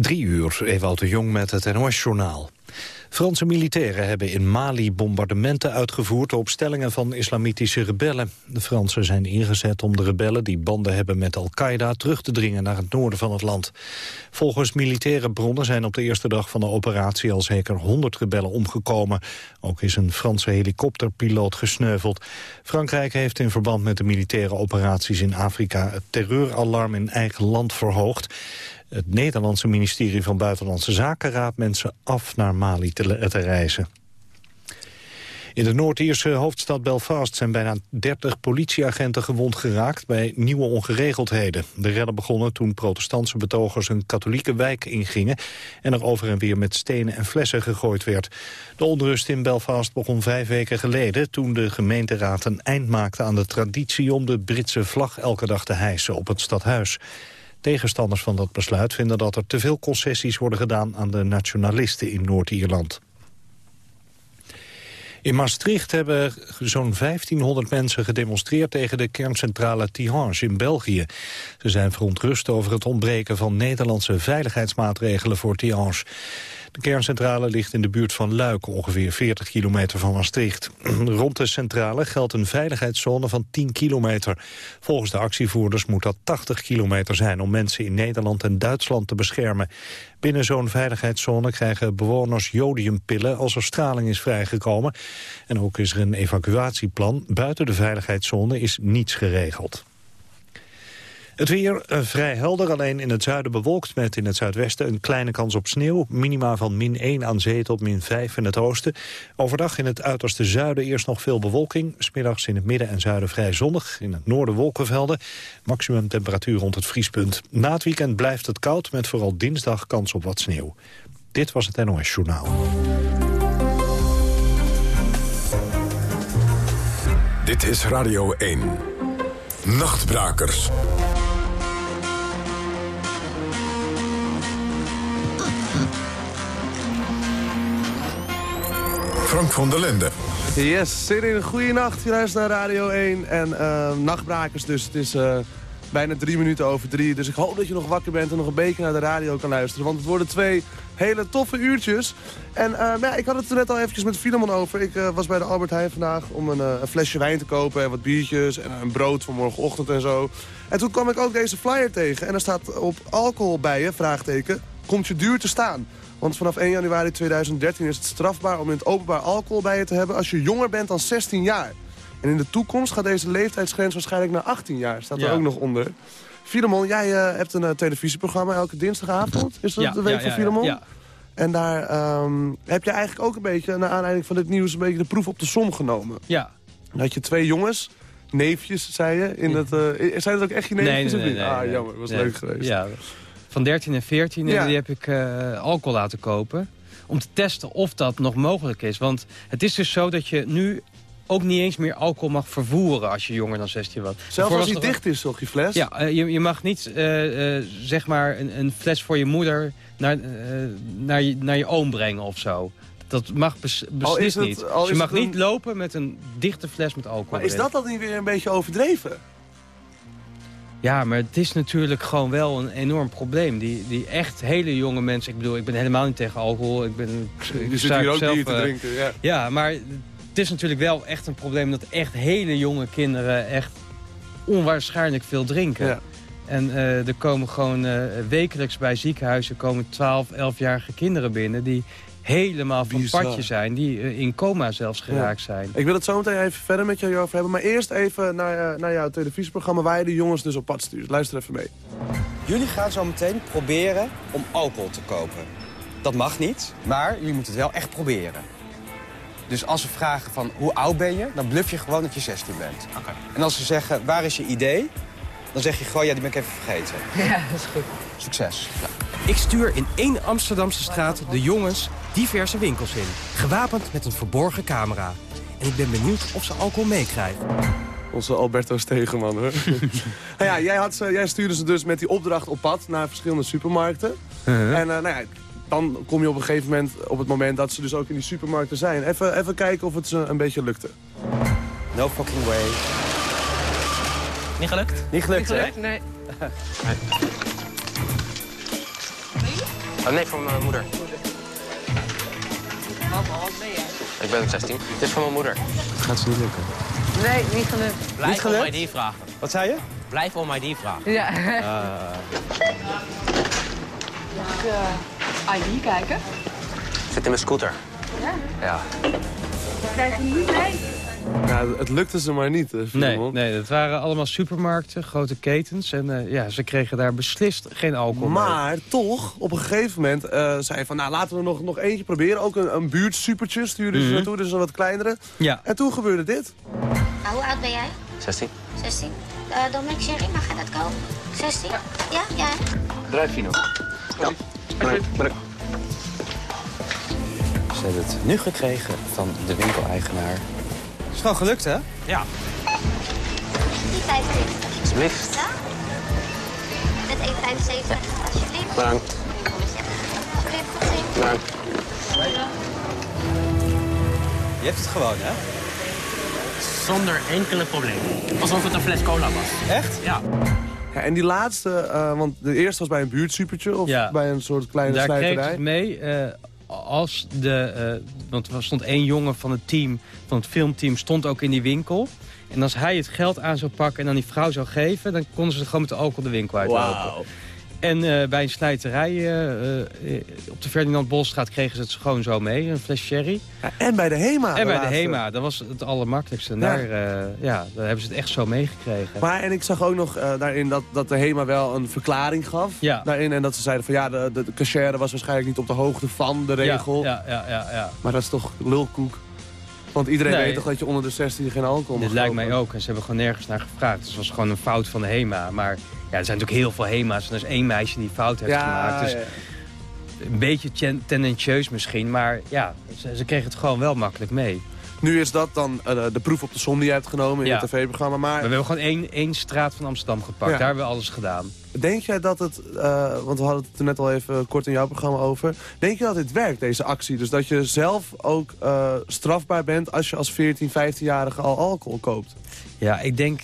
Drie uur, Ewout de Jong met het NOS-journaal. Franse militairen hebben in Mali bombardementen uitgevoerd op stellingen van islamitische rebellen. De Fransen zijn ingezet om de rebellen die banden hebben met Al-Qaeda terug te dringen naar het noorden van het land. Volgens militaire bronnen zijn op de eerste dag van de operatie al zeker 100 rebellen omgekomen. Ook is een Franse helikopterpiloot gesneuveld. Frankrijk heeft in verband met de militaire operaties in Afrika het terreuralarm in eigen land verhoogd. Het Nederlandse ministerie van Buitenlandse Zaken raadt mensen af naar Mali te, reizen. In de Noord-Ierse hoofdstad Belfast zijn bijna 30 politieagenten gewond geraakt bij nieuwe ongeregeldheden. De redden begonnen toen protestantse betogers een katholieke wijk ingingen en er over en weer met stenen en flessen gegooid werd. De onrust in Belfast begon vijf weken geleden toen de gemeenteraad een eind maakte aan de traditie om de Britse vlag elke dag te hijsen op het stadhuis. Tegenstanders van dat besluit vinden dat er te veel concessies worden gedaan aan de nationalisten in Noord-Ierland. In Maastricht hebben zo'n 1500 mensen gedemonstreerd tegen de kerncentrale Tihange in België. Ze zijn verontrust over het ontbreken van Nederlandse veiligheidsmaatregelen voor Tihange. De kerncentrale ligt in de buurt van Luik, ongeveer 40 kilometer van Maastricht. Rond de centrale geldt een veiligheidszone van 10 kilometer. Volgens de actievoerders moet dat 80 kilometer zijn... om mensen in Nederland en Duitsland te beschermen. Binnen zo'n veiligheidszone krijgen bewoners jodiumpillen... als er straling is vrijgekomen. En ook is er een evacuatieplan. Buiten de veiligheidszone is niets geregeld. Het weer uh, vrij helder, alleen in het zuiden bewolkt... met in het zuidwesten een kleine kans op sneeuw. Minima van min 1 aan zee tot min 5 in het oosten. Overdag in het uiterste zuiden eerst nog veel bewolking. Smiddags in het midden en zuiden vrij zonnig. In het noorden wolkenvelden. Maximum temperatuur rond het vriespunt. Na het weekend blijft het koud, met vooral dinsdag kans op wat sneeuw. Dit was het NOS Journaal. Dit is Radio 1. Nachtbrakers. Frank van der Linden. Yes, zin in een goede. Je luistert naar Radio 1 en uh, nachtbrakers dus. Het is uh, bijna drie minuten over drie. Dus ik hoop dat je nog wakker bent en nog een beetje naar de radio kan luisteren. Want het worden twee hele toffe uurtjes. En uh, ja, ik had het er net al eventjes met Filemon over. Ik was bij de Albert Heijn vandaag om een, een, flesje wijn te kopen... en wat biertjes en een brood voor morgenochtend en zo. En toen kwam ik ook deze flyer tegen. En er staat op alcohol bij je, vraagteken, komt je duur te staan. Want vanaf 1 januari 2013 is het strafbaar om in het openbaar alcohol bij je te hebben... als je jonger bent dan 16 jaar. En in de toekomst gaat deze leeftijdsgrens waarschijnlijk naar 18 jaar. Staat er ook nog onder. Filemon, jij uh, hebt een uh, televisieprogramma elke dinsdagavond. Is dat de week van Filemon? Ja, En daar um, heb je eigenlijk ook een beetje, naar aanleiding van dit nieuws... een beetje de proef op de som genomen. Ja. Dan had je twee jongens, neefjes, zei je. In dat, uh, zijn het ook echt je neefjes? Nee, nee, nee, ah, jammer, was leuk geweest. Ja, van 13 en 14. En die heb ik uh, alcohol laten kopen. Om te testen of dat nog mogelijk is. Want het is dus zo dat je nu ook niet eens meer alcohol mag vervoeren als je jonger dan 16 was. Zelfs als die dicht is, toch, je fles? Ja, uh, je, je mag niet, uh, uh, zeg maar, een, een, fles voor je moeder naar, naar, je, naar je oom brengen of zo. Dat mag bes, beslist niet. Dus je mag niet lopen met een dichte fles met alcohol. Maar is dat dan niet weer een beetje overdreven? Ja, maar het is natuurlijk gewoon wel een enorm probleem. Die, die echt hele jonge mensen... Ik bedoel, ik ben helemaal niet tegen alcohol. Ik ben... Je zit hier ook zelf, te drinken, ja. Ja, maar het is natuurlijk wel echt een probleem... dat echt hele jonge kinderen echt onwaarschijnlijk veel drinken. Ja. En uh, er komen gewoon uh, wekelijks bij ziekenhuizen... komen 12, 11-jarige kinderen binnen... die helemaal van padje zijn. Die uh, in coma zelfs geraakt ja. zijn. Ik wil het zo meteen even verder met jou over hebben. Maar eerst even naar, uh, naar jouw televisieprogramma waar je de jongens dus op pad stuurt. Luister even mee. Jullie gaan zo meteen proberen om alcohol te kopen. Dat mag niet, maar jullie moeten het wel echt proberen. Dus als ze vragen van hoe oud ben je, dan bluff je gewoon dat je 16 bent. Okay. En als ze zeggen waar is je idee, dan zeg je gewoon ja, die ben ik even vergeten. Ja, dat is goed. Succes. Ja. Ik stuur in één Amsterdamse straat de jongens diverse winkels in. Gewapend met een verborgen camera. En ik ben benieuwd of ze alcohol meekrijgen. Onze Alberto Stegeman, hoor. nou ja, jij, had ze, jij stuurde ze dus met die opdracht op pad naar verschillende supermarkten. Uh -huh. En uh, nou ja, dan kom je op een gegeven moment op het moment dat ze dus ook in die supermarkten zijn. Even, even kijken of het ze een beetje lukte. No fucking way. Niet gelukt? Niet gelukt, Niet gelukt, nee. Oh, nee, voor mijn moeder. Ik ben 16. Dit is voor mijn moeder. Het gaat ze niet lukken. Nee, niet gelukt. Blijf Niet gelukt? om ID vragen. Wat zei je? Blijf om ID vragen. Ja. ID kijken. Zit in mijn scooter. Ja. Ja. Krijg je niet mee? Ja, het lukte ze maar niet, eh, Nee, nee, dat waren allemaal supermarkten, grote ketens. En eh, ja, ze kregen daar beslist geen alcohol mee. Maar toch, op een gegeven moment eh zei je van... nou, laten we nog, nog eentje proberen. Ook een, een buurtsupertje stuurde ze Mhm. naartoe, dus een wat kleinere. Ja. En toen gebeurde dit. Nou, hoe oud ben jij? 16. 16. Uh, Dominic Sherry, mag je dat kopen? 16? Ja, ja. Drijf Fino. Ja. Bedankt. Bedankt. Ze hebben het nu gekregen van de winkeleigenaar. Is gewoon gelukt, hè? Ja. Die 25. Alsjeblieft. Ja? Met 1,75 alsjeblieft. Bedankt. Alsjeblieft, tot ziens. Bedankt. Je hebt het gewoon, hè? Zonder enkele probleem. Alsof het een fles cola was. Echt? Ja. Ja, en die laatste, eh, want de eerste was bij een buurtsupertje... of Ja. bij een soort kleine Daar kreeg slijterij. het mee eh, als de... eh, want er stond één jongen van het team, van het filmteam, stond ook in die winkel. En als hij het geld aan zou pakken en aan die vrouw zou geven... dan konden ze gewoon met de alcohol de winkel uitlopen. En eh, bij een slijterij eh, eh, op de Ferdinand Bolstraat kregen ze het gewoon zo mee. Een fles sherry. Ja, en bij de HEMA. en bij de. HEMA, dat was het allermakkelijkste. En Ja. Daar, ja, daar hebben ze het echt zo meegekregen. Maar en ik zag ook nog daarin dat, dat de HEMA wel een verklaring gaf. Ja. Daarin, en dat ze zeiden van ja, de, de, de was waarschijnlijk niet op de hoogte van de regel. Ja, ja, ja, ja, ja. Maar dat is toch lulkoek. Want iedereen Nee. weet toch dat je onder de 16 geen alcohol Dit mag lijkt kopen? mij ook. En ze hebben gewoon nergens naar gevraagd. Dus het was gewoon een fout van de HEMA. Maar ja, er zijn natuurlijk heel veel HEMA's. En er is één meisje die fout heeft Ja, gemaakt. Dus ja. een beetje ten- tendentieus misschien. Maar ja, ze, ze kregen het gewoon wel makkelijk mee. Nu is dat dan eh, de proef op de som die je hebt genomen in Ja. het tv-programma. Maar we hebben gewoon één, één straat van Amsterdam gepakt. Daar hebben we alles gedaan. Denk jij dat het, eh, want we hadden het er net al even kort in jouw programma over. Denk je dat dit werkt, deze actie? Dus dat je zelf ook eh, strafbaar bent als je als 14, 15-jarige al alcohol koopt? Ja, ik denk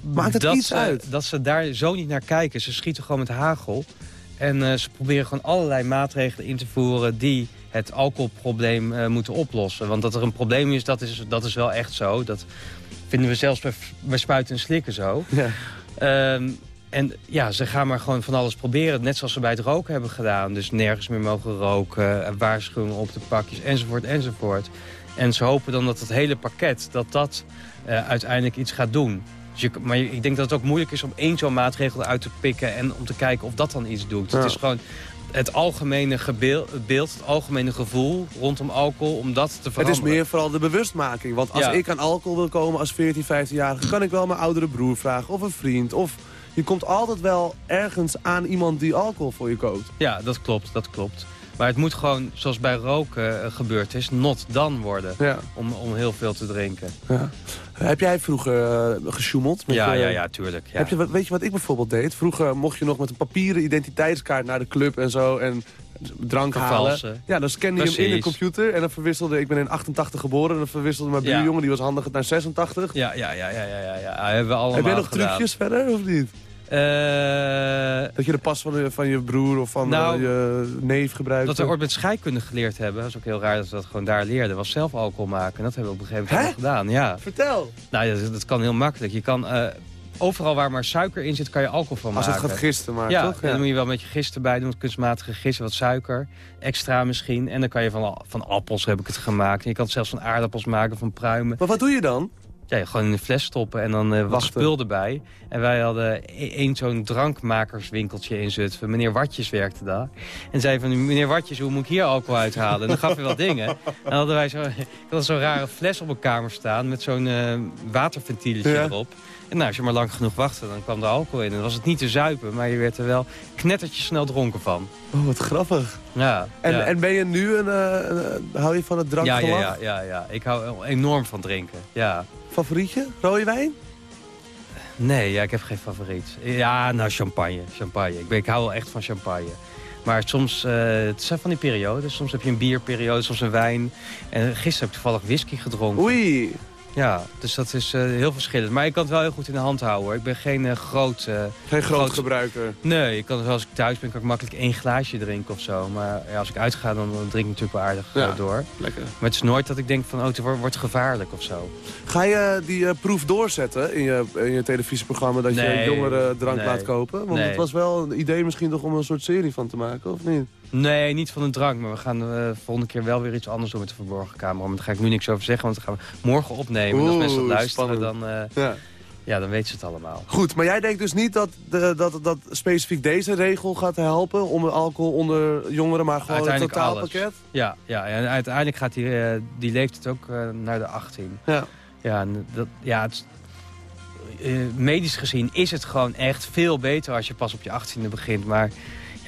Maakt het dat, iets ze, uit? dat ze daar zo niet naar kijken. Ze schieten gewoon met hagel. En eh, ze proberen gewoon allerlei maatregelen in te voeren... die het alcoholprobleem moeten oplossen. Want dat er een probleem is, dat is, dat is wel echt zo. Dat vinden we zelfs bij, bij spuiten en slikken zo. Ja. Ehm, en ja, ze gaan maar gewoon van alles proberen. Net zoals ze bij het roken hebben gedaan. Dus nergens meer mogen roken, waarschuwingen op de pakjes, enzovoort, enzovoort. En ze hopen dan dat het hele pakket, dat dat eh, uiteindelijk iets gaat doen. Dus je, maar ik denk dat het ook moeilijk is om één zo'n maatregel uit te pikken... en om te kijken of dat dan iets doet. Ja. Het is gewoon het algemene het beeld, het algemene gevoel rondom alcohol... om dat te Het veranderen. is meer vooral de bewustmaking. Want als Ja. ik aan alcohol wil komen als 14, 15-jarige... kan ik wel mijn oudere broer vragen of een vriend. Of je komt altijd wel ergens aan iemand die alcohol voor je koopt. Ja, dat klopt, dat klopt. Maar het moet gewoon, zoals bij roken eh, gebeurd is, not dan worden. Ja. Om, om heel veel te drinken. Ja. Heb jij vroeger uh, gesjoemeld? met Ja, je- ja, ja, tuurlijk. Ja. Heb je, weet je wat ik bijvoorbeeld deed? Vroeger mocht je nog met een papieren identiteitskaart naar de club en zo. En drank halen. Ja, dan scande je hem in de computer. En dan verwisselde, ik ben in 88 geboren. En dan verwisselde mijn buurjongen, die was handig naar 86. Ja, ja, ja, ja, ja, ja, ja. Hebben we allemaal Heb jij nog gedaan. trucjes verder, of niet? Eh, Dat je de pas van, de, van je broer of van Nou, eh, je neef gebruikt? dat we ooit met scheikunde geleerd hebben. Dat is ook heel raar dat we dat gewoon daar leerden. Was zelf alcohol maken. En dat hebben we op een gegeven moment gedaan. Ja. Vertel! Nou, ja, dat, dat kan heel makkelijk. Je kan... eh, overal waar maar suiker in zit, kan je alcohol van Als maken. het gaat gisten maar, ja, toch? dan moet je wel een beetje gist erbij doen. Kunstmatige gist, wat suiker. Extra misschien. En dan kan je van, van appels heb ik het gemaakt. En je kan het zelfs van aardappels maken, van pruimen. Maar wat doe je dan? Ja, gewoon in een fles stoppen en dan wat Wachten. spul erbij. En wij hadden e- één zo'n drankmakerswinkeltje in Zutphen. Meneer Watjes werkte daar. En zei van, meneer Watjes, hoe moet ik hier alcohol uithalen? En dan gaf hij wat dingen. En dan hadden wij zo, zo'n rare fles op mijn kamer staan... met zo'n waterventieltje Ja. erop. En nou, als je maar lang genoeg wachtte, dan kwam er alcohol in. En dan was het niet te zuipen, maar je werd er wel knettertje snel dronken van. Oh, wat grappig. Ja, En, ja. en ben je nu een, eh, een- hou je van het ja, ja, drankgelach? ja, ja, ja. Ik hou enorm van drinken, ja. Favorietje? Rode wijn? Nee, ja, ik heb geen favoriet. Ja, nou, champagne. champagne. Ik, ben, ik hou wel echt van champagne. Maar soms, eh, het zijn van die periodes. Soms heb je een bierperiode, soms een wijn. En gisteren heb ik toevallig whisky gedronken. Oei. Ja, dus dat is uh, heel verschillend. Maar ik kan het wel heel goed in de hand houden. Hoor. Ik ben geen uh, groot... Uh, geen groot, gebruiker? Nee, ik kan, als ik thuis ben kan ik makkelijk één glaasje drinken of zo. Maar ja, als ik uitga, dan, dan drink ik natuurlijk wel aardig ja, door. lekker. Maar het is nooit dat ik denk van, oh, het wordt, wordt gevaarlijk of zo. Ga je die proef doorzetten in je, in je televisieprogramma... dat je jongeren drank laat kopen? Want het was wel een idee misschien toch om een soort serie van te maken, of niet? Nee, niet van een drank. Maar we gaan de volgende keer wel weer iets anders doen met de verborgen camera. Maar daar ga ik nu niks over zeggen, want dan gaan we morgen opnemen. en als mensen dat luisteren, dan, uh, ja. ja. dan weten ze het allemaal. Goed, maar jij denkt dus niet dat, de, dat, dat specifiek deze regel gaat helpen... om alcohol onder jongeren, maar gewoon het totaalpakket? Ja, ja, en uiteindelijk gaat die, uh, die leeftijd ook uh, naar de 18. Ja. Ja, dat, ja het, medisch gezien is het gewoon echt veel beter als je pas op je 18e begint. Maar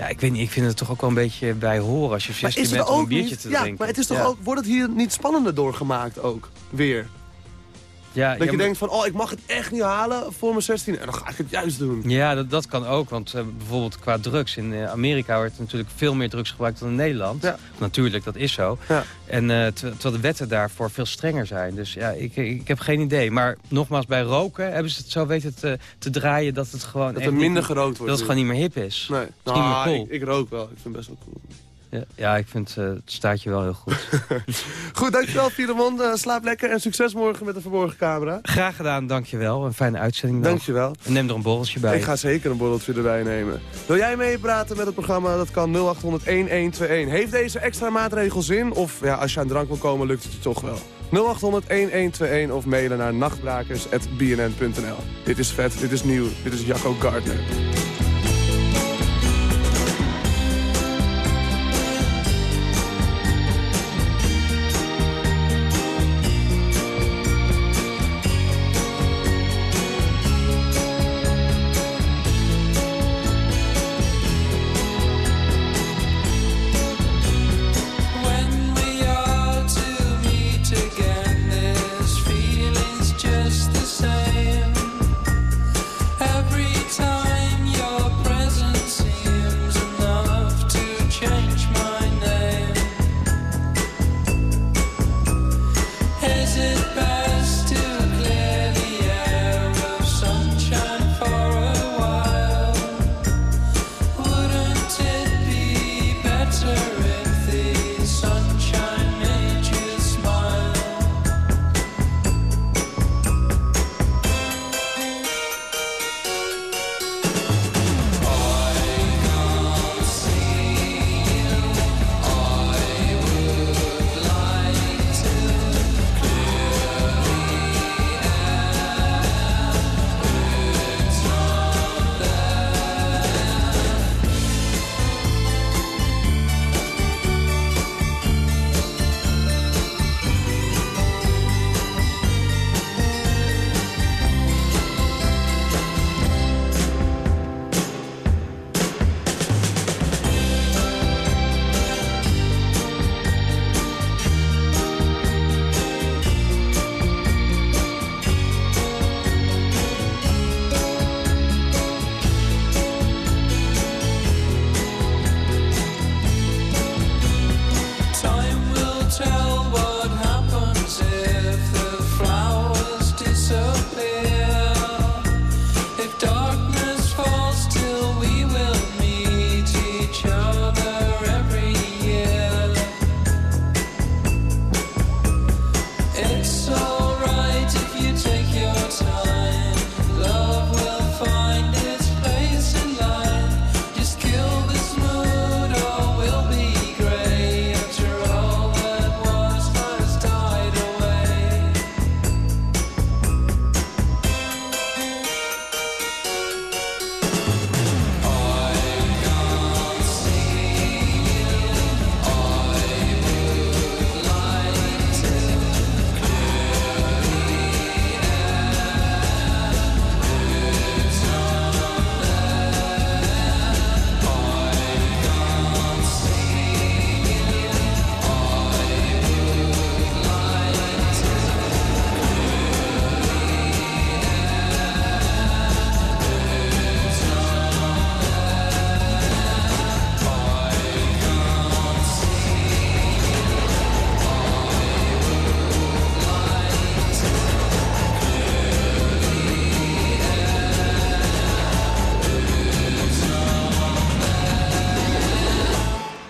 ja, ik weet niet, ik vind het toch ook wel een beetje bij horen als je 16 bent om een biertje niet, te ja, drinken. maar het is toch ook, wordt het hier niet spannender doorgemaakt ook, weer? Ja, dat je denkt van, oh, ik mag het echt niet halen voor mijn 16 en dan ga ik het juist doen. Ja, dat, dat kan ook, want uh, bijvoorbeeld qua drugs. In uh, Amerika wordt natuurlijk veel meer drugs gebruikt dan in Nederland. Ja. Natuurlijk, dat is zo. Ja. En uh, terwijl de wetten daarvoor veel strenger zijn. Dus ja, ik, ik heb geen idee. Maar nogmaals, bij roken hebben ze het zo weten te, te draaien dat het gewoon... Dat er minder gerookt wordt. Dat het gewoon niet meer hip is. Nee. Dat is niet meer cool. Ik, ik rook wel, ik vind het best wel cool. Ja, ja, ik vind uh, het staat je wel heel goed. goed, dankjewel Filemon. Uh, slaap lekker en succes morgen met de verborgen camera. Graag gedaan, dankjewel. Een fijne uitzending dan. Dankjewel. En neem er een borreltje bij. Ik ga zeker een borreltje erbij nemen. Wil jij meepraten met het programma? Dat kan 0800 1121. Heeft deze extra maatregel zin? Of ja, als je aan drank wil komen, lukt het je toch wel? 0800 1121 of mailen naar nachtbrakers.bnn.nl. Dit is vet, dit is nieuw, dit is Jacco Gardner.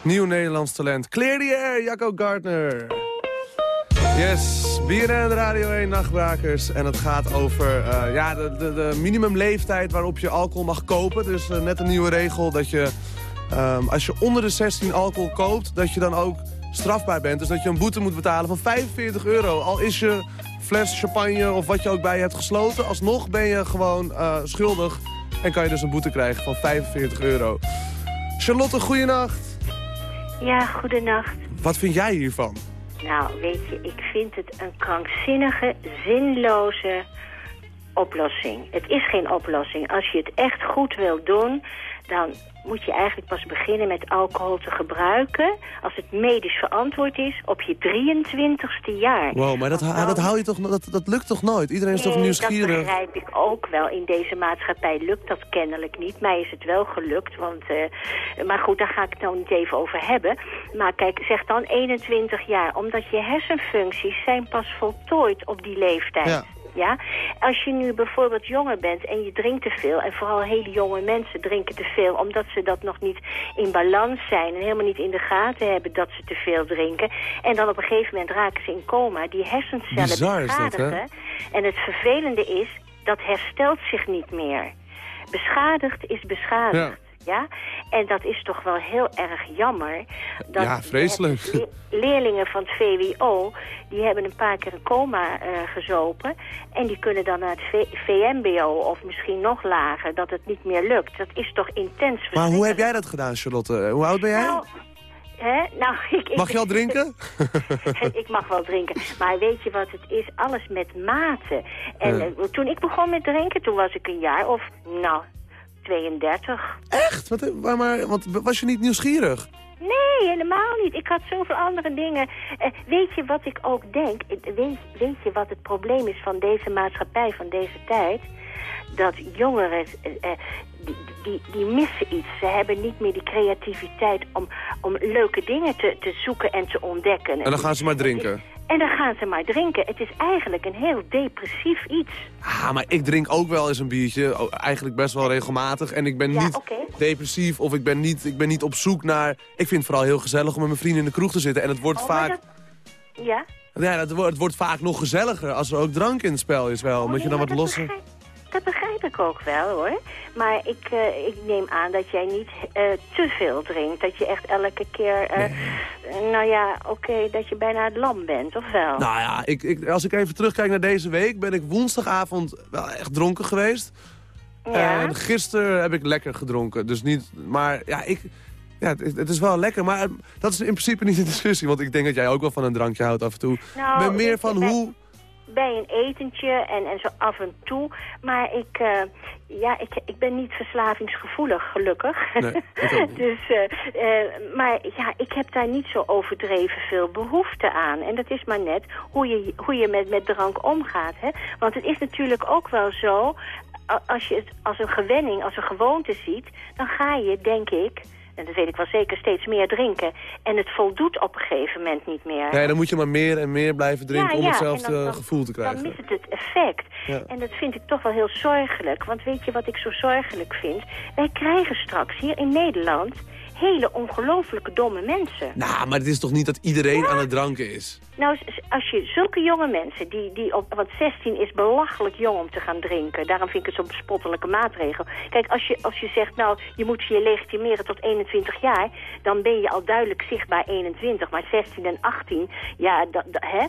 Nieuw Nederlands talent. Clear the air, Jacco Gardner. Yes, BNN Radio 1 Nachtbrakers. En het gaat over uh, ja, de, de, minimumleeftijd waarop je alcohol mag kopen. Dus uh, net een nieuwe regel dat je, um, als je onder de 16 alcohol koopt... dat je dan ook strafbaar bent. Dus dat je een boete moet betalen van 45 euro. Al is je fles champagne of wat je ook bij je hebt gesloten. Alsnog ben je gewoon uh, schuldig en kan je dus een boete krijgen van 45 euro. Charlotte, goeienacht. Ja, goedenacht. Wat vind jij hiervan? Nou, weet je, ik vind het een krankzinnige, zinloze oplossing. Het is geen oplossing. Als je het echt goed wil doen, dan moet je eigenlijk pas beginnen met alcohol te gebruiken... als het medisch verantwoord is op je 23ste jaar. Wow, maar dat, dat, hou je toch, dat, dat lukt toch nooit? Iedereen is toch nieuwsgierig? dat begrijp ik ook wel. In deze maatschappij lukt dat kennelijk niet. Mij is het wel gelukt, want... Uh, maar goed, daar ga ik het nou niet even over hebben. Maar kijk, zeg dan 21 jaar. Omdat je hersenfuncties zijn pas voltooid op die leeftijd. Ja. Ja? Als je nu bijvoorbeeld jonger bent en je drinkt te veel... en vooral hele jonge mensen drinken te veel... omdat ze dat nog niet in balans zijn... en helemaal niet in de gaten hebben dat ze te veel drinken... en dan op een gegeven moment raken ze in coma. Die hersencellen Bizar beschadigen. Dat, en het vervelende is, dat herstelt zich niet meer. Beschadigd is beschadigd. Ja. Ja? En dat is toch wel heel erg jammer. Dat ja, vreselijk. Le leerlingen van het VWO, die hebben een paar keer een coma uh, gezopen. En die kunnen dan naar het v VMBO of misschien nog lager, dat het niet meer lukt. Dat is toch intens Maar hoe heb jij dat gedaan, Charlotte? Hoe oud ben jij? Nou, Hè? Nou, ik, ik, mag je al drinken? ik mag wel drinken. Maar weet je wat het is? Alles met mate. En uh, toen ik begon met drinken, toen was ik een jaar of, nou, 32. Echt? Wat, maar, maar, want was je niet nieuwsgierig? Nee, helemaal niet. Ik had zoveel andere dingen. Uh, weet je wat ik ook denk? Weet, weet je wat het probleem is van deze maatschappij, van deze tijd? Dat jongeren, uh, die, die, die, missen iets. Ze hebben niet meer die creativiteit om, om leuke dingen te, te zoeken en te ontdekken. En dan gaan ze maar drinken. En dan gaan ze maar drinken. Het is eigenlijk een heel depressief iets. Ah, maar ik drink ook wel eens een biertje. Eigenlijk best wel regelmatig. En ik ben ja, niet okay. depressief of ik ben, niet, ik ben niet op zoek naar... Ik vind het vooral heel gezellig om met mijn vrienden in de kroeg te zitten. En het wordt oh, vaak... Dat... Ja? Ja, het wordt, het wordt vaak nog gezelliger als er ook drank in het spel is wel. Oh, omdat nee, je dan wat losser... Begrijp, dat begrijp ik ook wel hoor. Maar ik, uh, ik neem aan dat jij niet uh, te veel drinkt. Dat je echt elke keer, uh, nee. nou ja, oké, okay, dat je bijna het lam bent, of wel? Nou ja, ik, ik, als ik even terugkijk naar deze week, ben ik woensdagavond wel echt dronken geweest. Ja. En gisteren heb ik lekker gedronken. Dus niet, maar ja, ik... Ja, het, het, is wel lekker, maar dat is in principe niet de discussie. Want ik denk dat jij ook wel van een drankje houdt af en toe. Nou, ben meer van hoe... Bij een etentje en, en zo af en toe. Maar ik, uh, ja, ik, ik ben niet verslavingsgevoelig, gelukkig. Nee, dus, uh, uh, maar ja, ik heb daar niet zo overdreven veel behoefte aan. En dat is maar net hoe je, hoe je met, met drank omgaat. Hè? Want het is natuurlijk ook wel zo... Als je het als een gewenning, als een gewoonte ziet... dan ga je, denk ik en dat weet ik wel zeker, steeds meer drinken. En het voldoet op een gegeven moment niet meer. Ja, dan moet je maar meer en meer blijven drinken ja, om ja, hetzelfde dan, dan, gevoel te krijgen. Dan mist het het effect. Ja. En dat vind ik toch wel heel zorgelijk. Want weet je wat ik zo zorgelijk vind? Wij krijgen straks hier in Nederland hele ongelooflijke domme mensen. Nou, maar het is toch niet dat iedereen ja. aan het dranken is? Nou, als je zulke jonge mensen, die, die op, want 16 is belachelijk jong om te gaan drinken. Daarom vind ik het zo'n bespottelijke maatregel. Kijk, als je, als je zegt, nou, je moet je legitimeren tot 21 jaar, dan ben je al duidelijk zichtbaar 21. Maar 16 en 18, ja, dat, dat, hè?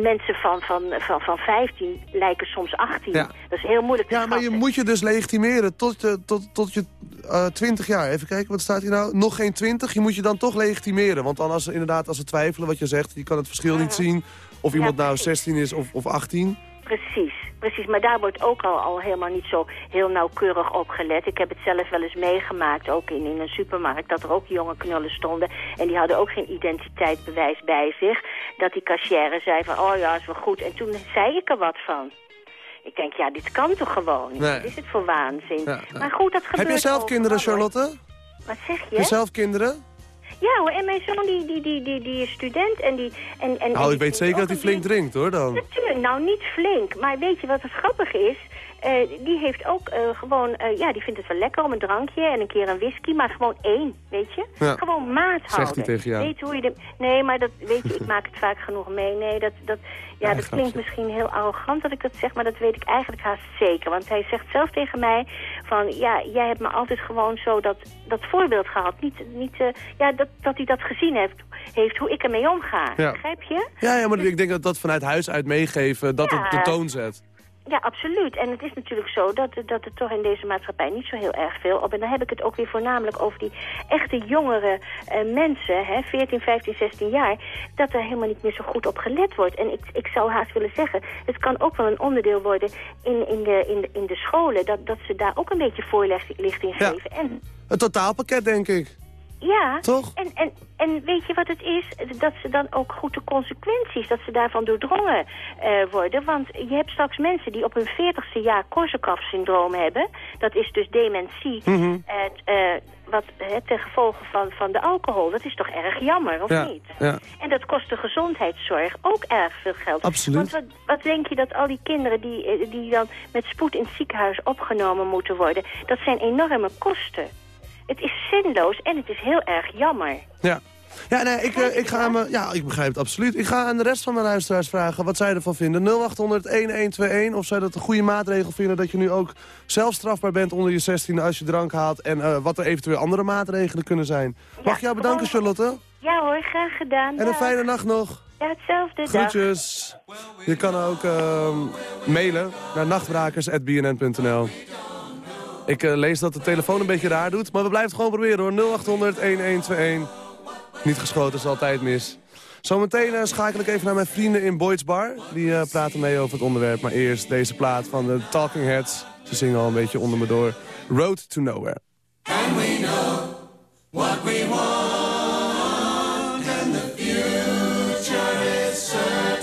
mensen van, van, van, van 15 lijken soms 18. Ja. Dat is heel moeilijk te Ja, maar je moet je dus legitimeren tot, je, tot, tot je uh, 20 jaar. Even kijken, wat staat hier nou? Nog geen 20, je moet je dan toch legitimeren. Want dan als, inderdaad, als ze twijfelen wat je zegt, je kan het verschil niet zien... of iemand nou 16 is of, of 18. Precies, precies. Maar daar wordt ook al, al helemaal niet zo heel nauwkeurig op gelet. Ik heb het zelf wel eens meegemaakt, ook in, in een supermarkt... dat er ook jonge knullen stonden en die hadden ook geen identiteitsbewijs bij zich. Dat die cashier zei van, oh ja, is wel goed. En toen zei ik er wat van. Ik denk, ja, dit kan toch gewoon niet? Nee. Wat is het voor waanzin? Ja, ja. Maar goed, dat gebeurt Heb je zelf kinderen. Charlotte? Wat zeg je? Zelf kinderen? Ja hoor, en mijn zoon die, die, die, die, die is student en die... En, en, Nou, ik weet zeker dat hij flink drinkt, hoor, dan. Natuurlijk, nou niet flink. Maar weet je wat het grappig is? eh, die heeft ook eh, gewoon, eh, ja, die vindt het wel lekker om een drankje en een keer een whisky, maar gewoon één, weet je? Ja. Gewoon maat houden. Zegt hij tegen jou. Weet hoe je de... Nee, maar dat, weet je, ik maak het vaak genoeg mee. Nee, dat, dat, ja, Ja, dat grapje. klinkt misschien heel arrogant dat ik dat zeg, maar dat weet ik eigenlijk haast zeker. Want hij zegt zelf tegen mij van, ja, jij hebt me altijd gewoon zo dat, dat voorbeeld gehad. Niet, niet eh, ja, dat, dat hij dat gezien heeft, heeft, hoe ik ermee omga. Ja. Begrijp je? Ja, ja, maar ik denk dat dat vanuit huis uit meegeven, dat Ja. het de toon zet. Ja, absoluut. En het is natuurlijk zo dat, dat er toch in deze maatschappij niet zo heel erg veel op... en dan heb ik het ook weer voornamelijk over die echte jongere eh, mensen... Hè, 14, 15, 16 jaar... dat er helemaal niet meer zo goed op gelet wordt. En ik, ik zou haast willen zeggen... het kan ook wel een onderdeel worden in, in, de, in, de, in de scholen... Dat, dat ze daar ook een beetje voorlichting Ja. geven. En Een totaalpakket, denk ik. Ja, Toch? En, en, en weet je wat het is? Dat ze dan ook goed de consequenties, dat ze daarvan doordrongen eh, worden. Want je hebt straks mensen die op hun 40ste jaar Korsakoff-syndroom hebben. Dat is dus dementie. Mhm. eh, eh, wat, ten gevolge van, van de alcohol. Dat is toch erg jammer, of Ja, niet? ja. En dat kost de gezondheidszorg ook erg veel geld. Absoluut. Want wat, wat denk je dat al die kinderen die, die dan met spoed in het ziekenhuis opgenomen moeten worden... dat zijn enorme kosten. Het is zinloos en het is heel erg jammer. Ja. Ja, nee, ik, eh, ik ga aan me, ja, ik begrijp het absoluut. Ik ga aan de rest van mijn luisteraars vragen wat zij ervan vinden. 0800-1121 of zij dat een goede maatregel vinden dat je nu ook zelf strafbaar bent onder je 16e als je drank haalt. En eh, wat er eventueel andere maatregelen kunnen zijn. Mag ik jou bedanken, Charlotte? Ja hoor, graag gedaan. En een fijne nacht nog. Ja, hetzelfde. Groetjes. Je kan ook ehm, mailen naar nachtbrakers.bnn.nl. Ik eh, lees dat de telefoon een beetje raar doet, maar we blijven het gewoon proberen hoor. 0800-1121. Niet geschoten is altijd mis. Zometeen eh, schakel ik even naar mijn vrienden in Boyd's Bar. Die eh, praten mee over het onderwerp. Maar eerst deze plaat van de Talking Heads. Ze zingen al een beetje onder me door. Road to Nowhere. Come on inside.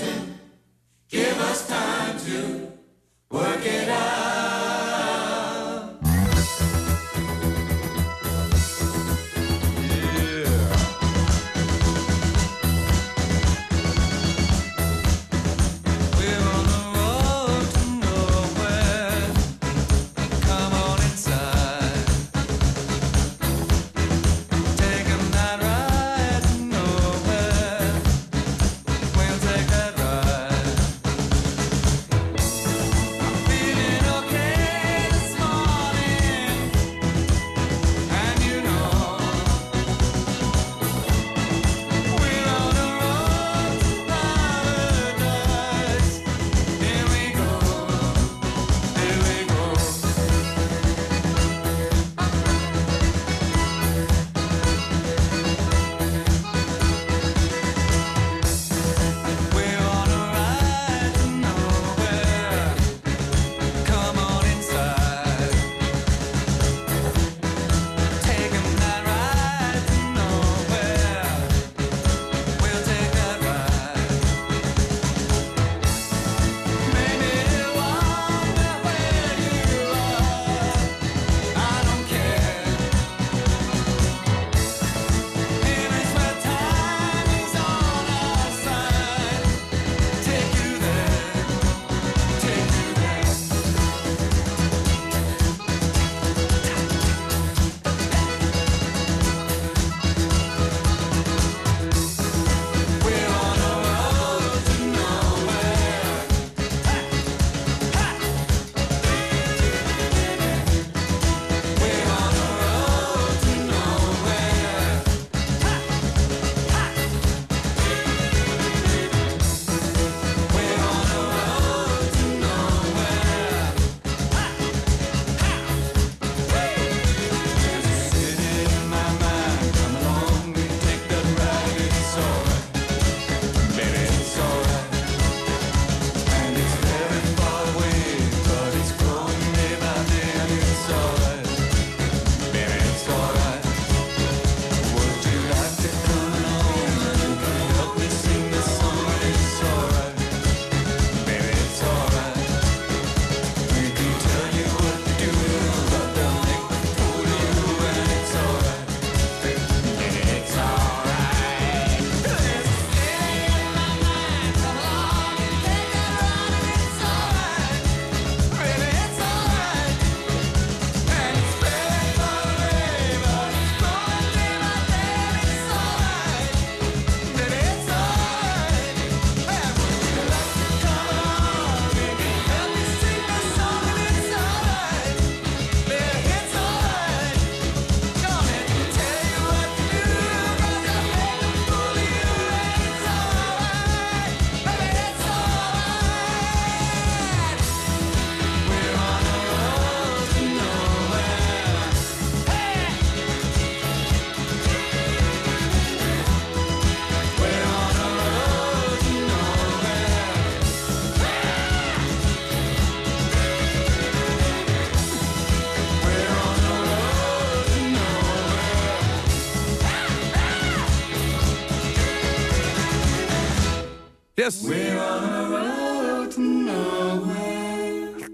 Yes!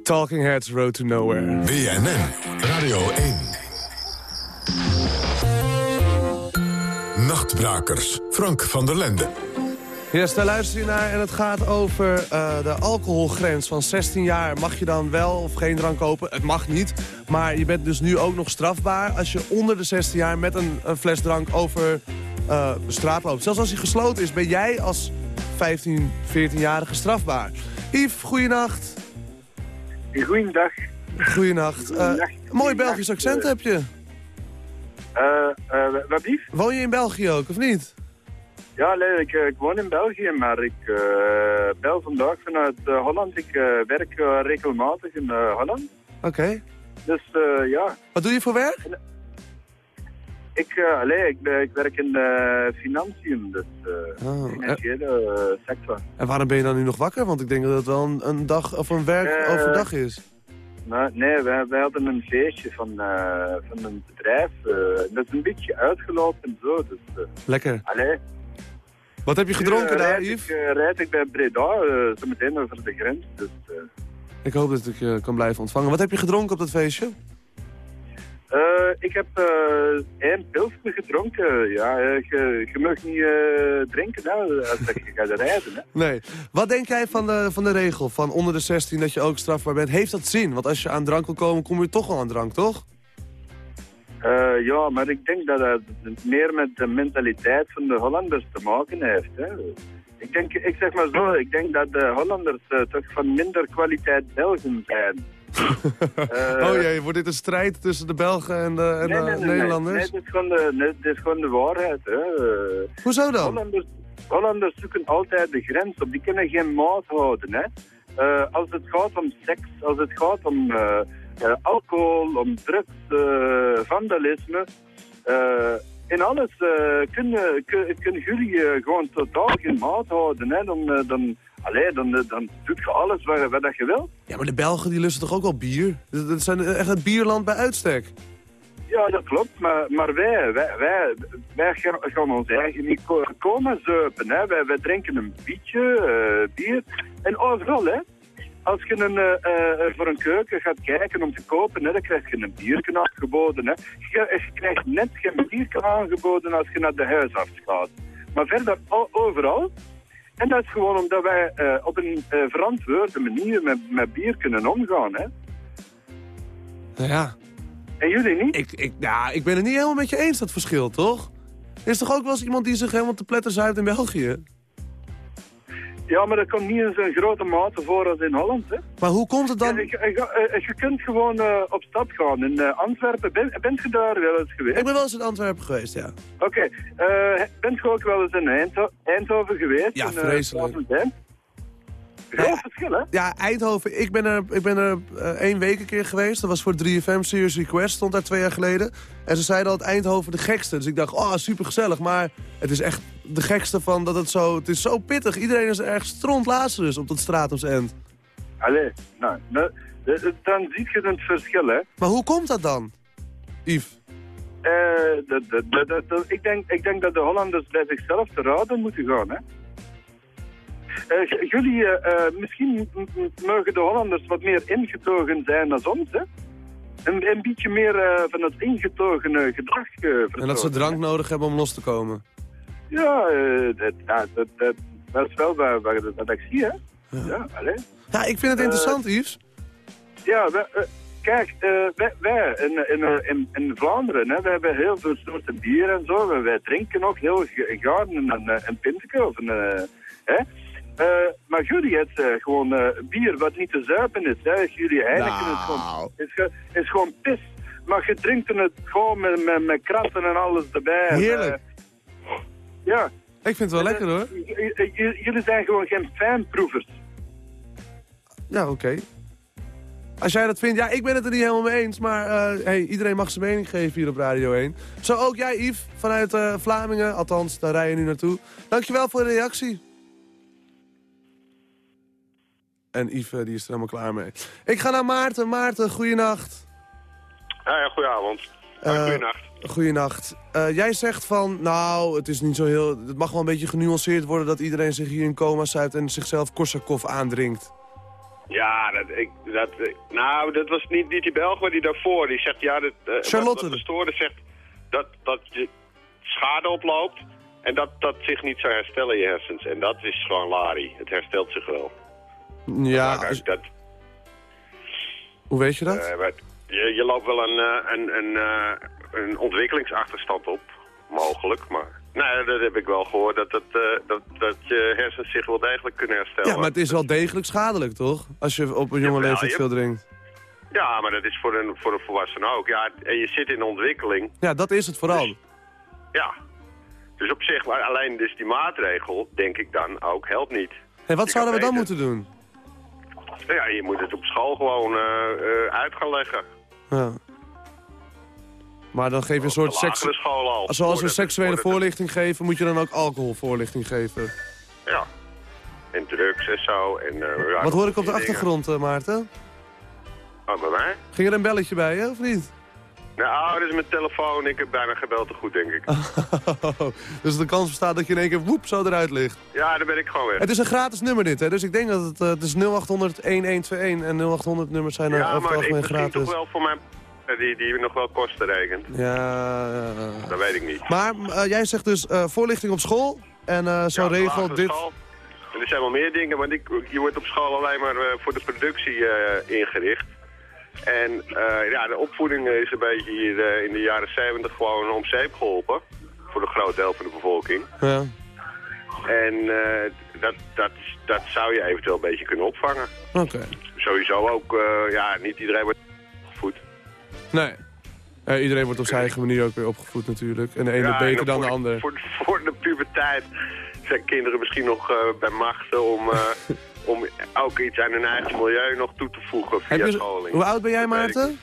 Talking Heads, Road to Nowhere. BNN, Radio 1. Nachtbrakers, Frank van der Lende. Yes, daar luister je naar en het gaat over uh, de alcoholgrens van 16 jaar. Mag je dan wel of geen drank kopen? Het mag niet, maar je bent dus nu ook nog strafbaar... als je onder de 16 jaar met een, een fles drank over uh, de straat loopt. Zelfs als hij gesloten is, ben jij als 15, 14-jarige strafbaar. Yves, goeienacht. Goeiedag. Goeienacht. Uh, mooi Belgisch accent heb je. Uh, wat lief? Woon je in België ook, of niet? Ja, nee, ik, ik woon in België, maar ik uh, bel vandaag vanuit uh, Holland. Ik uh, werk regelmatig in Holland. Oké. Okay. Dus ja. Wat doe je voor werk? Ik, allee, ik, ik, werk in financiën, dus oh, financiële sector. En waarom ben je dan nu nog wakker? Want ik denk dat het wel een, een dag of een werk overdag is. Nou, nee, wij, wij hadden een feestje van, van een bedrijf. dat is een beetje uitgelopen en zo. Dus, Lekker. Allee, wat heb je gedronken uh, daar, Yves? Ik, uh, rijd ik bij Breda, uh, zo meteen over de grens. Dus, ik hoop dat ik je kan blijven ontvangen. Wat heb je gedronken op dat feestje? Ik heb één pilsje gedronken. Ja, je, je mag niet drinken hè, als je gaat rijden. Hè. Nee. Wat denk jij van de, van de regel van onder de 16 dat je ook strafbaar bent? Heeft dat zin? Want als je aan drank wil komen, kom je toch wel aan drank, toch? Uh, ja, maar ik denk dat het meer met de mentaliteit van de Hollanders te maken heeft. Hè. Ik, denk, ik zeg maar zo, ik denk dat de Hollanders uh, toch van minder kwaliteit Belgen zijn. Uh, oh jee, wordt dit een strijd tussen de Belgen en de, en nee, nee, de nee, Nederlanders? Nee, dit is gewoon de, dit is gewoon de waarheid. Hè. Hoezo dan? Hollanders, Hollanders zoeken altijd de grens op, die kunnen geen maat houden. Hè. als het gaat om seks, als het gaat om... Uh, alcohol, om drugs, uh, vandalisme. In alles kunnen, kunnen jullie gewoon totaal geen maat houden. Hè? Dan, dan, allee, dan, dan doet je alles wat, wat je wil. Ja, maar de Belgen die lusten toch ook al bier? Dat zijn echt het bierland bij uitstek. Ja, dat klopt, maar, maar wij, wij, wij, wij gaan ons eigen niet komen zuipen. Hè. Wij, wij drinken een bietje, bier, en overal, hè als je een, uh, voor een keuken gaat kijken om te kopen, hè, dan krijg je een bierken aangeboden. Hè. Je, je, krijgt net geen bierken aangeboden als je naar de huisarts gaat. Maar verder overal. En dat is gewoon omdat wij uh, op een verantwoorde manier met, met bier kunnen omgaan. Hè. Ja. En jullie niet? Ik, ik, nou, ik ben het niet helemaal met je eens, dat verschil, toch? Er is toch ook wel eens iemand die zich helemaal te pletten zuipt in België? Ja, maar dat komt niet in zo'n grote mate voor als in Holland. Hè. Maar hoe komt het dan? Je, je, je, kunt gewoon uh, op stap gaan. In uh, Antwerpen, ben, bent je daar wel eens geweest? Ik ben wel eens in Antwerpen geweest, ja. Oké. Okay. Uh, bent je ook wel eens in Eindho Eindhoven geweest? Ja, in, vreselijk. Groot verschil, hè? Ja, Eindhoven. Ik ben er, ik ben er uh, één week een keer geweest. Dat was voor 3FM Serious Request, stond daar twee jaar geleden. En ze zeiden al Eindhoven de gekste. Dus ik dacht, oh, super gezellig. Maar het is echt de gekste van dat het zo... Het is zo pittig. Iedereen is erg stront dus op dat Stratumsend. Allee, nou, nou, dan zie je het verschil, hè. Maar hoe komt dat dan, Yves? Uh, ik, denk, ik denk dat de Hollanders bij zichzelf te raden moeten gaan, hè. Uh, jullie, uh, misschien mogen de Hollanders wat meer ingetogen zijn dan ons, hè? Een, een beetje meer uh, van het ingetogen gedrag En dat ze drank nodig hebben om los te komen? Ja, dat, dat, dat, dat, is wel wat, wat, ik zie, hè? Ja, ja, ja ik vind het interessant, Yves. Ja, kijk, wij, wij in, in, in, in, Vlaanderen, hè, we hebben heel veel soorten bier en zo. Wij drinken ook heel graag een, een, een pintje of een... hè? Uh, maar jullie het uh, gewoon uh, bier wat niet te zuipen is. Hè. Jullie Heineken nou. is, gewoon, is, is, gewoon pis. Maar je drinkt het gewoon met, met, met kratten en alles erbij. Heerlijk. ja. Ik vind het wel lekker hoor. Jullie zijn gewoon geen fanproevers. Ja, oké. Okay. Als jij dat vindt, ja, ik ben het er niet helemaal mee eens. Maar hey, iedereen mag zijn mening geven hier op Radio 1. Zo ook jij, Yves, vanuit Vlamingen. Althans, daar rij je nu naartoe. Dankjewel voor de reactie. En Yves die is er helemaal klaar mee. Ik ga naar Maarten. Maarten, goeienacht. Ja, ja goedenavond. Uh, goeienacht. Goeienacht. Uh, jij zegt van, nou, het is niet zo heel... Het mag wel een beetje genuanceerd worden dat iedereen zich hier in coma zuipt en zichzelf Korsakov aandringt. Ja, dat, ik, dat, nou, dat was niet, niet die Belg, maar die daarvoor. Die zegt, ja, dat, uh, Charlotte. Wat, wat zegt dat, dat je schade oploopt en dat dat zich niet zou herstellen in je hersens. En dat is gewoon lari. Het herstelt zich wel. Ja, dat, hoe weet je dat? Uh, je, je loopt wel een, een, een, een ontwikkelingsachterstand op, mogelijk, maar... Nee, dat heb ik wel gehoord, dat, dat, uh, dat, dat je hersens zich wel degelijk kunnen herstellen. Ja, maar het is wel degelijk schadelijk, toch? Als je op een jonge ja, leeftijd veel drinkt. Ja, maar dat is voor een, voor een volwassene ook. Ja, en je zit in ontwikkeling. Ja, dat is het vooral. Dus, ja. Dus op zich, maar alleen dus die maatregel, denk ik dan ook, helpt niet. Hey, wat je zouden we dan moeten doen? Ja, je moet het op school gewoon uh, uh, uit gaan leggen. Ja. Maar dan geef je een soort seks... Zoals we seksuele voorlichting geven, moet je dan ook alcoholvoorlichting geven? Ja. En drugs en zo. En, uh, ja, Wat hoor ik op de achtergrond, uh, Maarten? Oh, bij mij? Ging er een belletje bij, hè, of niet? Nou, dat is mijn telefoon. Ik heb bijna gebeld te goed, denk ik. dus de kans bestaat dat je in één keer woep zo eruit ligt. Ja, dan ben ik gewoon weg. Het is een gratis nummer dit, hè? Dus ik denk dat het, uh, het is 0800 1121 en 0800 nummers zijn uh, ja, over het algemeen gratis. Ja, maar toch wel voor mijn die, die nog wel kosten rekent. Ja, Dat weet ik niet. Maar uh, jij zegt dus uh, voorlichting op school en uh, zo'n ja, regel dit... School. En er zijn wel meer dingen, want ik, je wordt op school alleen maar voor de productie ingericht. En ja, de opvoeding is een beetje hier in de jaren 70 gewoon om zeep geholpen. Voor de grote deel van de bevolking. Ja. En dat, dat, dat zou je eventueel een beetje kunnen opvangen. Oké. Okay. Sowieso ook, ja, niet iedereen wordt opgevoed. Nee. Uh, iedereen wordt op zijn eigen manier ook weer opgevoed natuurlijk. En de ene ja, beter dan de ander. Voor, voor de puberteit zijn kinderen misschien nog uh, bij machten om, uh, om ook iets aan hun eigen milieu nog toe te voegen via je, scholing. Hoe oud ben jij Maarten?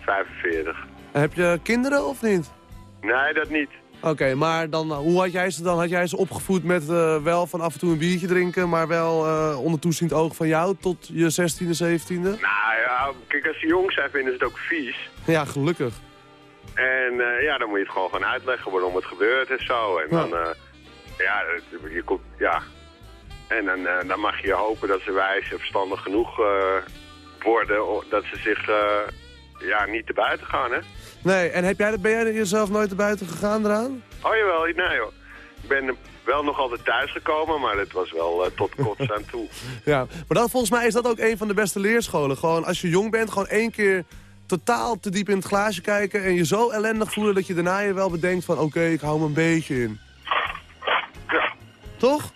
45. Heb je kinderen of niet? Nee, dat niet. Oké, okay, maar dan, hoe had jij ze dan? Had jij ze opgevoed met uh, wel van af en toe een biertje drinken, maar wel uh, onder toeziend oog van jou tot je 16e, 17e? Nou ja, kijk, als ze jong zijn vinden ze het ook vies. Ja, gelukkig. En uh, ja, dan moet je het gewoon gaan uitleggen waarom het gebeurt en zo. En ja. dan, ja, je komt, ja. En dan, dan mag je hopen dat ze wijs en verstandig genoeg worden, dat ze zich ja, niet te buiten gaan, hè. Nee, en heb jij, ben jij jezelf nooit te buiten gegaan eraan? Oh jawel, nee joh. Ik ben wel nog altijd thuis gekomen, maar het was wel tot kots aan toe. Ja, maar dan, volgens mij is dat ook een van de beste leerscholen. Gewoon als je jong bent, gewoon één keer totaal te diep in het glaasje kijken... en je zo ellendig voelen dat je daarna je wel bedenkt van... oké, okay, ik hou me een beetje in. Ja. Toch?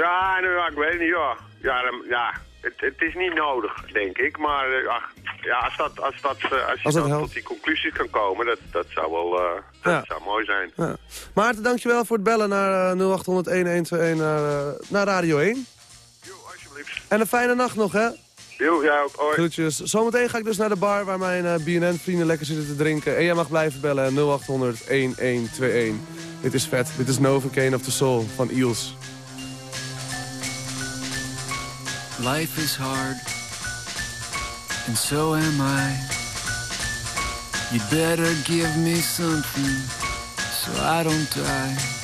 Ja, nou, ja ik weet niet, ja. Ja, dan, ja het, het, is niet nodig, denk ik. Maar ach, ja, als, dat, als, dat, als je als dat tot die conclusies kan komen, dat, dat zou wel uh, dat ja. zou mooi zijn. Ja. Maarten, dankjewel voor het bellen naar uh, 0800 1121 naar, naar Radio 1. Jo, alsjeblieft. En een fijne nacht nog, hè? Jo, jij ook. Hoi. Groetjes. Zometeen ga ik dus naar de bar waar mijn uh, BNN-vrienden lekker zitten te drinken. En jij mag blijven bellen 0800 1121. Dit is vet. Dit is Novocaine of the Soul van Eels. Life is hard, and so am I. You better give me something so I don't die.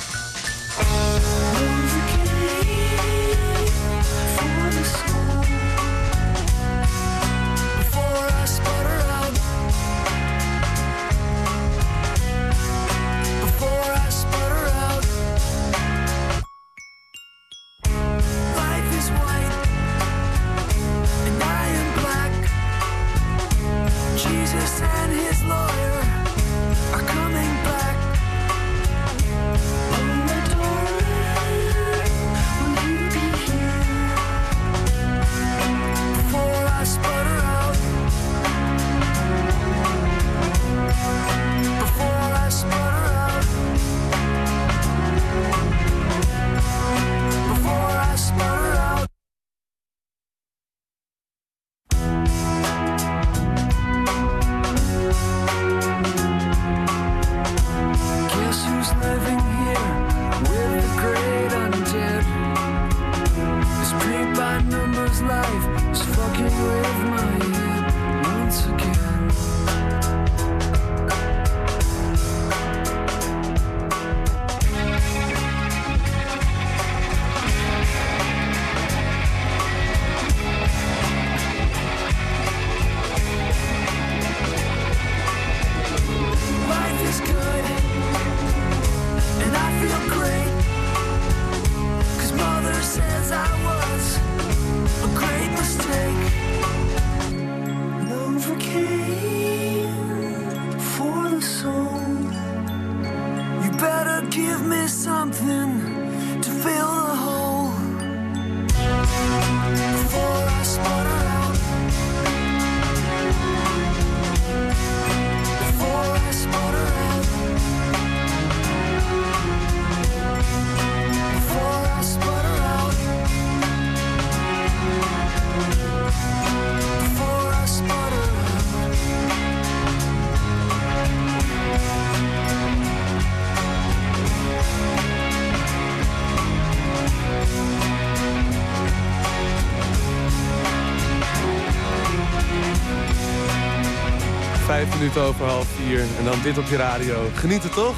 Minuten over half vier en dan dit op je radio. Genieten toch?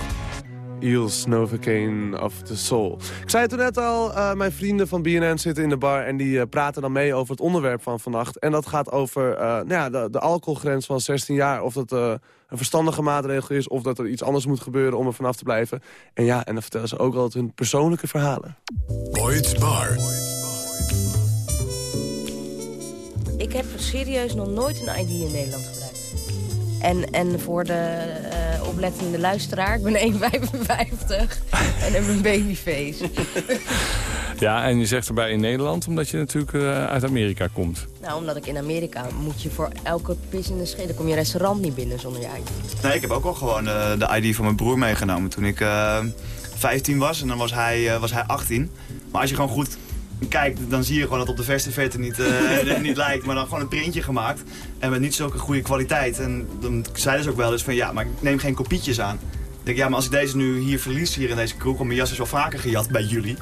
Eels Novocaine of the Soul. Ik zei het toen net al, eh, mijn vrienden van BNN zitten in de bar... en die eh, praten dan mee over het onderwerp van vannacht. En dat gaat over eh, nou ja, de, de alcoholgrens van 16 jaar. Of dat eh, een verstandige maatregel is... of dat er iets anders moet gebeuren om er vanaf te blijven. En ja, en dan vertellen ze ook altijd hun persoonlijke verhalen. Boyd's Bar. Ik heb serieus nog nooit een ID in Nederland gebruikt. En, en voor de eh, oplettende luisteraar, ik ben 1,55 en heb een babyface. Ja, en je zegt erbij in Nederland, omdat je natuurlijk eh, uit Amerika komt. nou, omdat ik in Amerika moet je voor elke pis in de schede... kom je restaurant niet binnen zonder je ID. Nee, ik heb ook al gewoon eh, de ID van mijn broer meegenomen toen ik eh 15 was. En dan was hij, eh, was hij 18. Maar als je gewoon goed kijkt, dan zie je gewoon dat op de verste verte niet, eh, niet lijkt. Maar dan gewoon een printje gemaakt. En met niet zulke goede kwaliteit. En dan zeiden ze ook wel eens van ja, maar ik neem geen kopietjes aan. Ik denk, ja, maar als ik deze nu hier verlies, hier in deze kroeg, want mijn jas is wel vaker gejat bij jullie.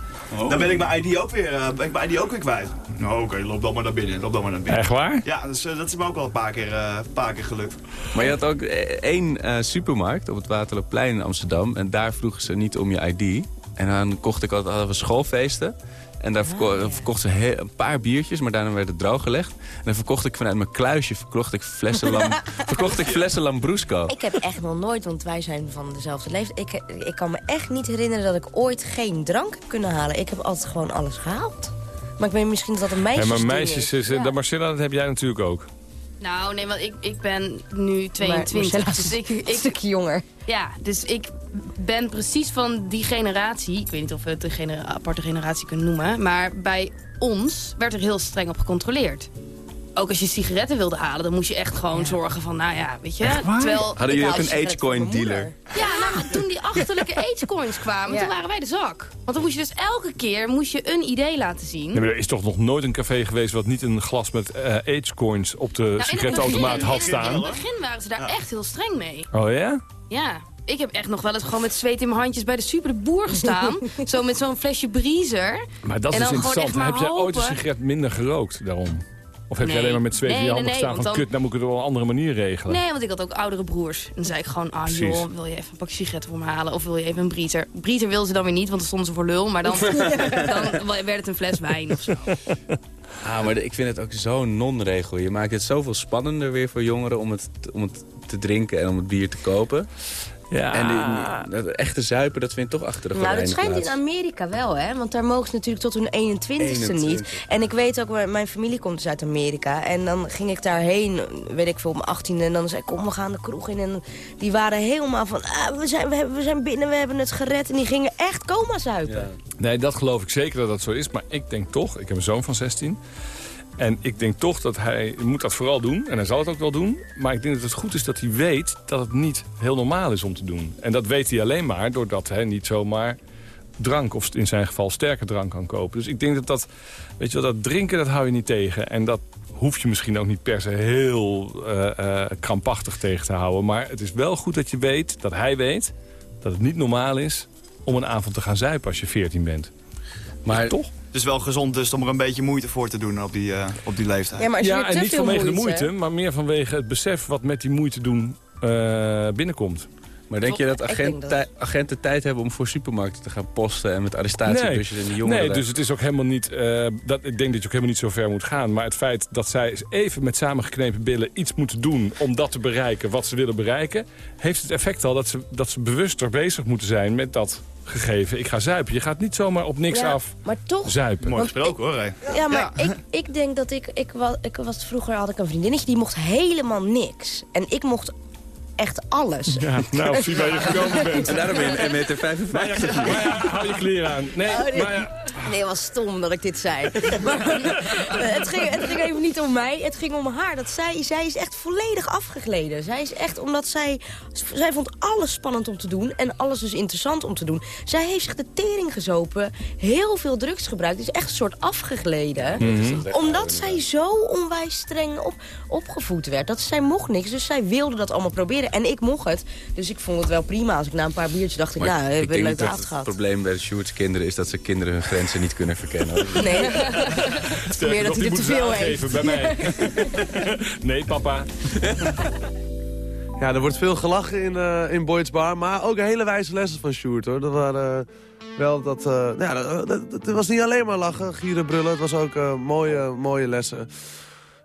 Dan ben ik mijn ID ook weer, eh, ben ik mijn ID ook weer kwijt. Nou, oké, loop dan maar naar binnen, loop dan maar naar binnen. Echt waar? Ja, dus, eh, dat is me ook wel een paar keer, eh, paar keer gelukt. Maar je had ook eh, één eh, supermarkt op het Waterloopplein in Amsterdam. En daar vroegen ze niet om je ID. En dan kocht ik altijd hadden we schoolfeesten. En daar verko verkochten ze he- een paar biertjes, maar daarna werd het drooggelegd. En dan verkocht ik vanuit mijn kluisje verkocht ik flessen, lam, verkocht ik flessen Lambrusco. Ik heb echt nog nooit, want wij zijn van dezelfde leeftijd... Ik, ik kan me echt niet herinneren dat ik ooit geen drank heb kunnen halen. Ik heb altijd gewoon alles gehaald. Maar ik weet misschien dat dat een meisjes Ja, maar meisjes, is, eh, dat Marcella, dat heb jij natuurlijk ook. Nou, nee, want ik, ik ben nu 22. Marcella is dus ik, een ik, stukje jonger. Ja, dus ik ben precies van die generatie. Ik weet niet of we het een aparte generatie kunnen noemen. Maar bij ons werd er heel streng op gecontroleerd. Ook als je sigaretten wilde halen, dan moest je echt gewoon zorgen van, nou ja, weet je. Terwijl, Hadden jullie ook een agecoin dealer? Ja, nou, toen die achterlijke agecoins kwamen, toen waren wij de zak. Want dan moest je dus elke keer moest je een idee laten zien. Nee, maar er is toch nog nooit een café geweest wat niet een glas met eh agecoins op de Nou, sigarettenautomaat had In het staan? begin waren ze daar echt heel streng mee. Oh ja? Ja, ik heb echt nog wel eens gewoon met zweet in mijn handjes bij de super de boer gestaan. zo met zo'n flesje briezer. Maar dat En is dan gewoon interessant. echt maar Heb jij ooit een sigaret minder gerookt daarom? Of heb Nee. je alleen maar met zweet in Nee, je nee, handen nee, gestaan van dan- kut, dan moet ik het op een andere manier regelen? Nee, want ik had ook oudere broers. En dan zei ik gewoon, ah joh, wil je even een pakje sigaretten voor me halen? Of wil je even een briezer? Briezer wilden ze dan weer niet, want dan stonden ze voor lul. Maar dan, dan werd het een fles wijn of zo. Ah, maar ik vind het ook zo'n non-regel. Je maakt het zoveel spannender weer voor jongeren om het, om het te drinken en om het bier te kopen. Ja. En die, dat echte zuipen, dat vindt toch achter de Nou, dat schijnt in. Amerika wel, hè? Want daar mogen ze natuurlijk tot hun 21ste 21. niet. En ik weet ook, mijn- mijn familie komt dus uit Amerika. En dan ging ik daarheen, weet ik veel, om 18 En dan zei ik, kom, we gaan de kroeg in. En die waren helemaal van, ah, we, zijn, we, hebben, we zijn binnen, we hebben het gered. En die gingen echt coma zuipen. Nee, dat geloof ik zeker dat dat zo is. Maar ik denk toch, ik heb een zoon van 16. En ik denk toch dat hij moet dat vooral doen. En hij zal het ook wel doen. Maar ik denk dat het goed is dat hij weet dat het niet heel normaal is om te doen. En dat weet hij alleen maar doordat hij niet zomaar drank... of in zijn geval sterke drank kan kopen. Dus ik denk dat dat, weet je wel, dat drinken, dat hou je niet tegen. En dat hoef je misschien ook niet per se heel eh, eh, krampachtig tegen te houden. Maar het is wel goed dat je weet, dat hij weet... dat het niet normaal is om een avond te gaan zuipen als je 14 bent. Maar toch? Het is wel gezond dus om er een beetje moeite voor te doen op die, eh, op die leeftijd. Ja, maar als je weer en niet veel vanwege de moeite- maar meer vanwege het besef wat met die moeite doen eh, binnenkomt. Maar denk je dat, Ik agent, denk dat- tij- agenten tijd hebben om voor supermarkten te gaan posten... en met arrestatiebusjes en die jongeren... nee, dus het is ook helemaal niet... eh, dat, ik denk dat je ook helemaal niet zo ver moet gaan. Maar het feit dat zij even met samengeknepen billen iets moeten doen... om dat te bereiken wat ze willen bereiken... heeft het effect al dat ze, dat ze bewuster bezig moeten zijn met dat gegeven. Ik ga zuipen. Je gaat niet zomaar op niks Ja, af Maar toch, zuipen. Mooi gesproken hoor. hè. Ja, maar Ik, ik denk dat ik, ik, was, ik was... Vroeger had ik een vriendinnetje, die mocht helemaal niks. En ik mocht echt alles. Ja, nou, zie waar je gekomen bent. En daarom ben je 1,55 meter. Maar ja, maar ja, hou je kleren aan. Nee, Oh, nee. maar ja, Nee, het was stom dat ik dit zei. Maar, eh, het, ging, het ging even niet om mij, het ging om haar. Dat zij, zij is echt volledig afgegleden. Zij is echt, omdat zij... Zij vond alles spannend om te doen en alles dus interessant om te doen. Zij heeft zich de tering gezopen, heel veel drugs gebruikt. Is echt een soort afgegleden. Mhm. Omdat zij zo onwijs streng op, opgevoed werd. Dat zij mocht niks, dus zij wilde dat allemaal proberen. En ik mocht het, dus ik vond het wel prima. Als ik na een paar biertjes dacht, ik, Maar nou, ik hebben een leuke dat avond het gehad. probleem bij de Sjoerd's kinderen is dat ze kinderen hun grenzen niet kunnen verkennen. Nee, het is meer dat hij er te veel heeft. bij mij. nee, papa. Ja, er wordt veel gelachen in, eh in Boyd's Bar, maar ook hele wijze lessen van Sjoerd, hoor. Dat waren eh, wel dat... eh, nou ja, dat- was niet alleen maar lachen, gieren, brullen. Het was ook eh, mooie, mooie lessen.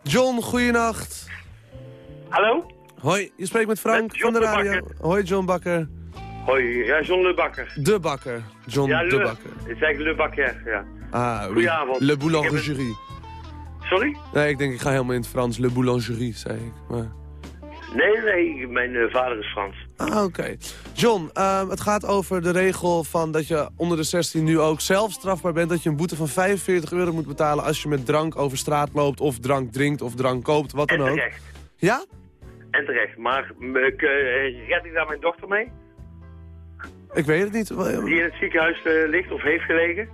John, goeienacht. Hallo? Hoi, je spreekt met Frank Met van de de radio. Hoi, John Bakker. Hoi, ja, John Le Bakker. De Bakker. John ja, de. Bakker. Het is eigenlijk Le Bakker, ja. Ah, oui. Goedenavond. Le Boulangerie. Sorry? Nee, ik denk ik ga helemaal in het Frans. Le Boulangerie, zei ik. Maar... Nee, nee, mijn eh, vader is Frans. Ah, oké. John, ehm, het gaat over de regel van dat je onder de 16 nu ook zelf strafbaar bent... dat je een boete van 45 euro moet betalen als je met drank over straat loopt... of drank drinkt of drank koopt, wat dan En ook. terecht. Ja? En terecht. Maar eh, red ik daar mijn dochter mee? Ik weet het niet. Die in het ziekenhuis eh, ligt of heeft gelegen?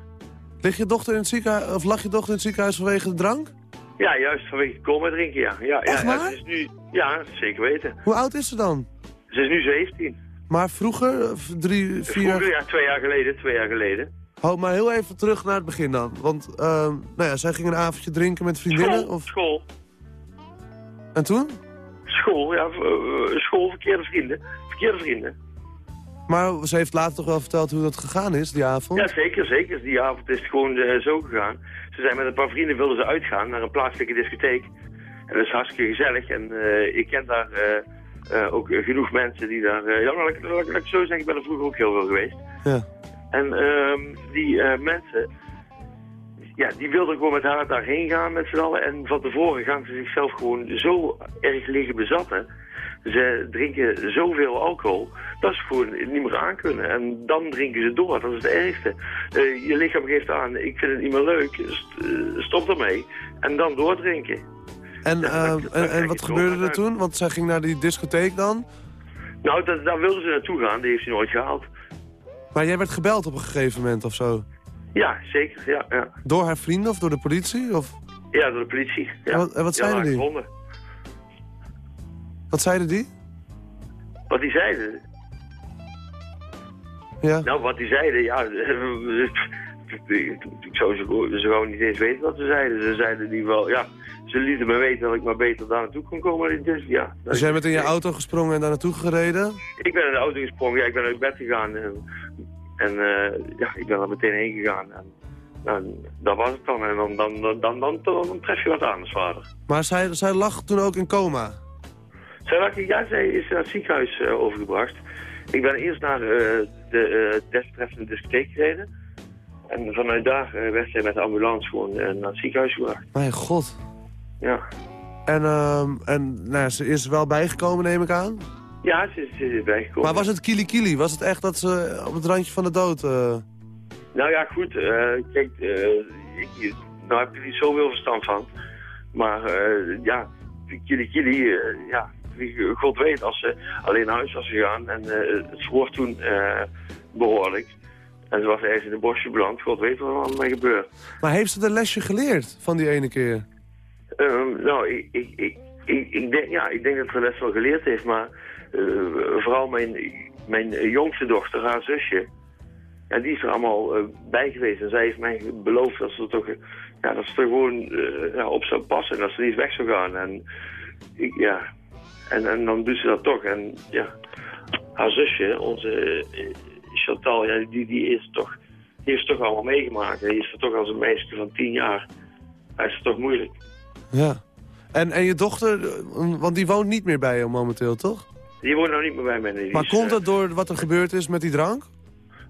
Lig je dochter in het ziekenhuis, of lag je dochter in het ziekenhuis vanwege de drank? Ja, juist vanwege coma drinken, ja. ja, Echt ja, waar? Is nu, ja, zeker weten. Hoe oud is ze dan? Ze is nu 17. Maar vroeger, of drie, vier... Vroeger, ja, twee jaar geleden, twee jaar geleden. Hou maar heel even terug naar het begin dan. Want, ehm, nou ja, zij ging een avondje drinken met vriendinnen. School, Of... school. En toen? School, ja, eh, school, verkeerde vrienden. Verkeerde vrienden. Maar ze heeft later toch wel verteld hoe dat gegaan is, die avond? Ja, zeker, zeker. Die avond is het gewoon eh, zo gegaan. Ze zijn met een paar vrienden, wilden ze uitgaan naar een plaatselijke discotheek. En dat is hartstikke gezellig. En eh, ik ken daar eh, ook genoeg mensen die daar... ja, laat ik, laat, ik- laat ik zo zeggen, ik ben er vroeger ook heel veel geweest. Ja. En ehm, die mensen, ja, die wilden gewoon met haar daarheen gaan met z'n allen. En van tevoren gaan ze zichzelf gewoon zo erg liggen bezatten. Ze drinken zoveel alcohol dat ze gewoon niet meer aankunnen. En dan drinken ze door, dat is het ergste. Eh, je lichaam geeft aan, ik vind het niet meer leuk, eh, stop ermee. En dan doordrinken. En, ehm, en, en wat gebeurde er toen? Want zij ging naar die discotheek dan. Nou, dat, daar wilden ze naartoe gaan, die heeft ze nooit gehaald. Maar jij werd gebeld op een gegeven moment of zo? Ja, zeker, ja. Ja, Door haar vrienden of door de politie? Of... ja door de politie. Ja. En wat- en wat Ja, zeiden die? gevonden. Wat zeiden die? Wat die zeiden? Ja. Nou, wat die zeiden, ja... ik zou zo, zo gewoon niet eens weten wat ze zeiden. Ze zeiden die wel, ja... Ze lieten me weten dat ik maar beter daar naartoe kon komen. Dus ja, Dus jij bent in je auto gesprongen en daar naartoe gereden? Ik ben in de auto gesprongen, ja, ik ben uit bed gegaan. En, en eh, ja, ik ben er meteen heen gegaan. En, nou, dat was het dan. En dan, dan, dan, dan, dan, dan tref je wat aan als vader. Maar zij, zij lag toen ook in coma. Ja, zij is naar het ziekenhuis eh, overgebracht. Ik ben eerst naar eh, de eh, desbetreffende discotheek gereden. En vanuit daar werd zij met de ambulance gewoon naar het ziekenhuis gebracht. Mijn god. Ja, En, ehm, en nou, ze is er wel bijgekomen, neem ik aan. ja ze, ze is bijgekomen. Maar was het kili kili? Was het echt dat ze op het randje van de dood... Nou ja, goed. kijk, eh, ik, nou heb ik er niet zoveel verstand van. Maar ja, Kili Kili, ja, God weet als ze alleen naar huis was gegaan. En eh, het verhoort toen eh, behoorlijk. En ze was ergens in de bosje beland. God weet wat er allemaal mee gebeurt. Maar heeft ze de lesje geleerd van die ene keer? Ehm, nou, ik, ik, ik, ik, denk, ja, ik denk dat ze les wel geleerd heeft, maar eh, vooral mijn, mijn jongste dochter, haar zusje, ja, die is er allemaal bij geweest. En zij heeft mij beloofd dat ze er toch, ja, dat ze er gewoon ja, op zou passen en dat ze niet weg zou gaan. En, ik, ja, en, en dan doet ze dat toch. En ja, haar zusje, onze eh, Chantal, ja, die, die is toch, die heeft het toch allemaal meegemaakt. En die is er toch als een meisje van tien jaar, hij is het toch moeilijk. Ja. En, en je dochter, eh, want die woont niet meer bij je momenteel, toch? Die woont nou niet meer bij mij. Nee, Maar is, komt eh, dat door wat er gebeurd is met die drank?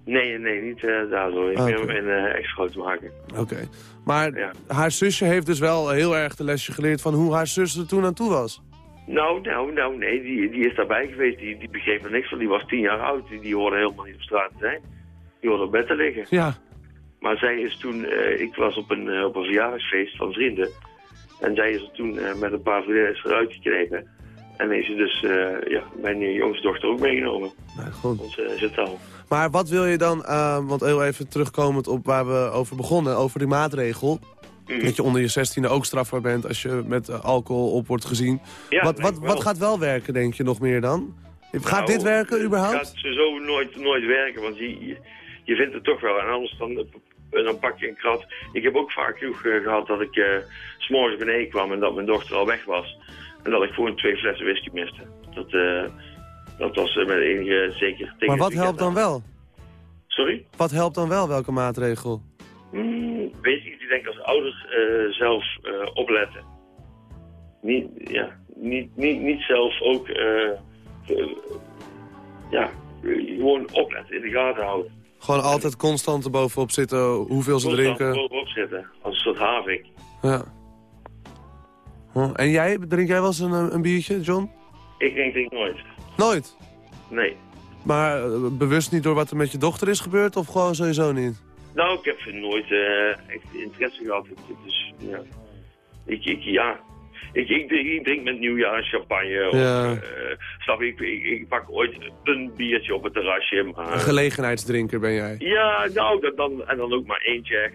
Nee, nee, niet eh daardoor. Ik ben uh, ex-groot te maken. Oké. Maar haar zusje heeft dus wel heel erg de lesje geleerd van hoe haar zus er toen aan toe was. Nou, nou, nou, nee, die, die is daarbij geweest. Die, die begreep er niks van. Die was tien jaar oud. Die, die hoorde helemaal niet op straat te zijn. Die hoorde op bed te liggen. Ja. Maar zij is toen, eh, ik was op een, eh, op een verjaardagsfeest van vrienden. En zij is er toen eh, met een paar vriendinnen eruit geknepen. En is ze dus, ja, mijn jongste dochter ook meegenomen. Nou, goed. Onze Zetel. Maar wat wil je dan, want heel even terugkomend op waar we over begonnen, over die maatregel. Mhm. Dat je onder je 16e ook strafbaar bent als je met eh, alcohol op wordt gezien. Ja, wat, wat, wat gaat wel werken, denk je, nog meer dan? Gaat Nou, dit werken Het überhaupt? gaat sowieso nooit, nooit werken, want je, je, vindt het toch wel. En anders dan, eh, dan pak je een krat. Ik heb ook vaak genoeg eh, gehad dat ik s s'morgens beneden kwam en dat mijn dochter al weg was. En dat ik gewoon twee flessen whisky miste. Dat, dat was eh, met enige zeker Maar het wat helpt dan wel? Sorry? Wat helpt dan wel, welke maatregel? Hmm, weet ik denk als ouders eh, zelf eh, opletten. Niet, ja, niet, niet, niet zelf ook, eh, ja, gewoon opletten, in de gaten houden. Gewoon altijd constant erbovenop zitten, hoeveel ze Constant drinken. bovenop zitten, als een soort havik. Ja. En jij, drink jij wel eens een, een biertje, John? Ik denk ik nooit. Nooit? Nee. Maar bewust niet door wat er met je dochter is gebeurd of gewoon sowieso niet? Nou, ik heb nooit eh, echt interesse gehad. Is, ja. Ik, ik, ja. Ik, ik, drink- ik drink met nieuwjaar champagne. Of, eh, snap ik, ik, ik pak ooit een biertje op het terrasje. Een Maar, gelegenheidsdrinker ben jij. ja, nou, dat dan, en dan ook maar eentje echt.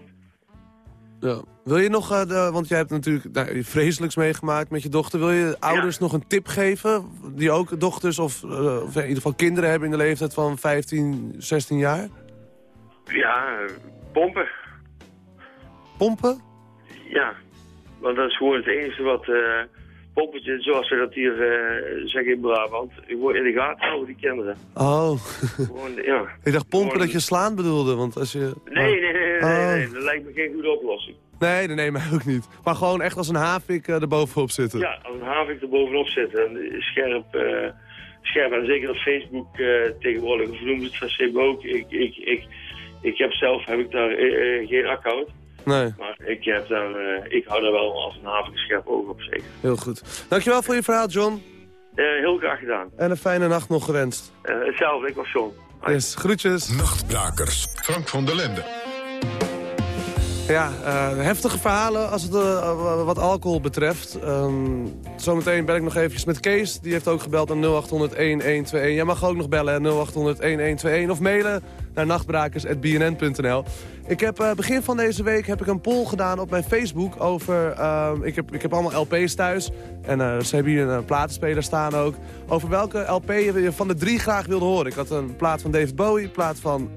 Ja. Wil je nog, eh, de, want jij hebt natuurlijk nou, vreselijks meegemaakt met je dochter. Wil je ouders nog een tip geven? Die ook dochters of, of in ieder geval kinderen hebben in de leeftijd van 15, 16 jaar? Ja, pompen. Pompen? Ja, want dat is gewoon het enige wat... eh pompetje, zoals we dat hier eh, zeggen in Brabant. Gewoon in de gaten houden, die kinderen. Oh, Gewoon, ja. ik dacht pompen Gewoon- dat je slaan bedoelde. Want als je... Nee, nee, nee, nee, nee, Oh. nee, dat lijkt me geen goede oplossing. Nee, nee, nee, mij ook niet. Maar gewoon echt als een havik eh, erbovenop zitten. Ja, als een havik er bovenop zit en scherp, scherp. En zeker op Facebook tegenwoordig, of noemen ze het Facebook ook. Ik, ik, ik, ik heb zelf heb ik daar eh, eh, geen account. Nee, Maar ik, heb daar, eh, ik hou daar wel als een scherp oog op zeker. heel goed. Dankjewel voor je verhaal, John. Eh, heel graag gedaan. En een fijne nacht nog gewenst. Eh, hetzelfde, ik was John. Yes, groetjes. Nachtbrakers. Frank van der Lende. Ja, eh, heftige verhalen als het eh, wat alcohol betreft. Ehm, zometeen bel ik nog eventjes met Kees. Die heeft ook gebeld naar 0800-1121. Jij mag ook nog bellen, 0800-1121. Of mailen naar nachtbrakers.bnn.nl. Ik heb eh, begin van deze week heb ik een poll gedaan op mijn Facebook over... ehm, ik, heb, ik heb allemaal LP's thuis. En ze hebben hier een platenspeler staan ook. Over welke LP je van de drie graag wilde horen. Ik had een plaat van David Bowie, een plaat van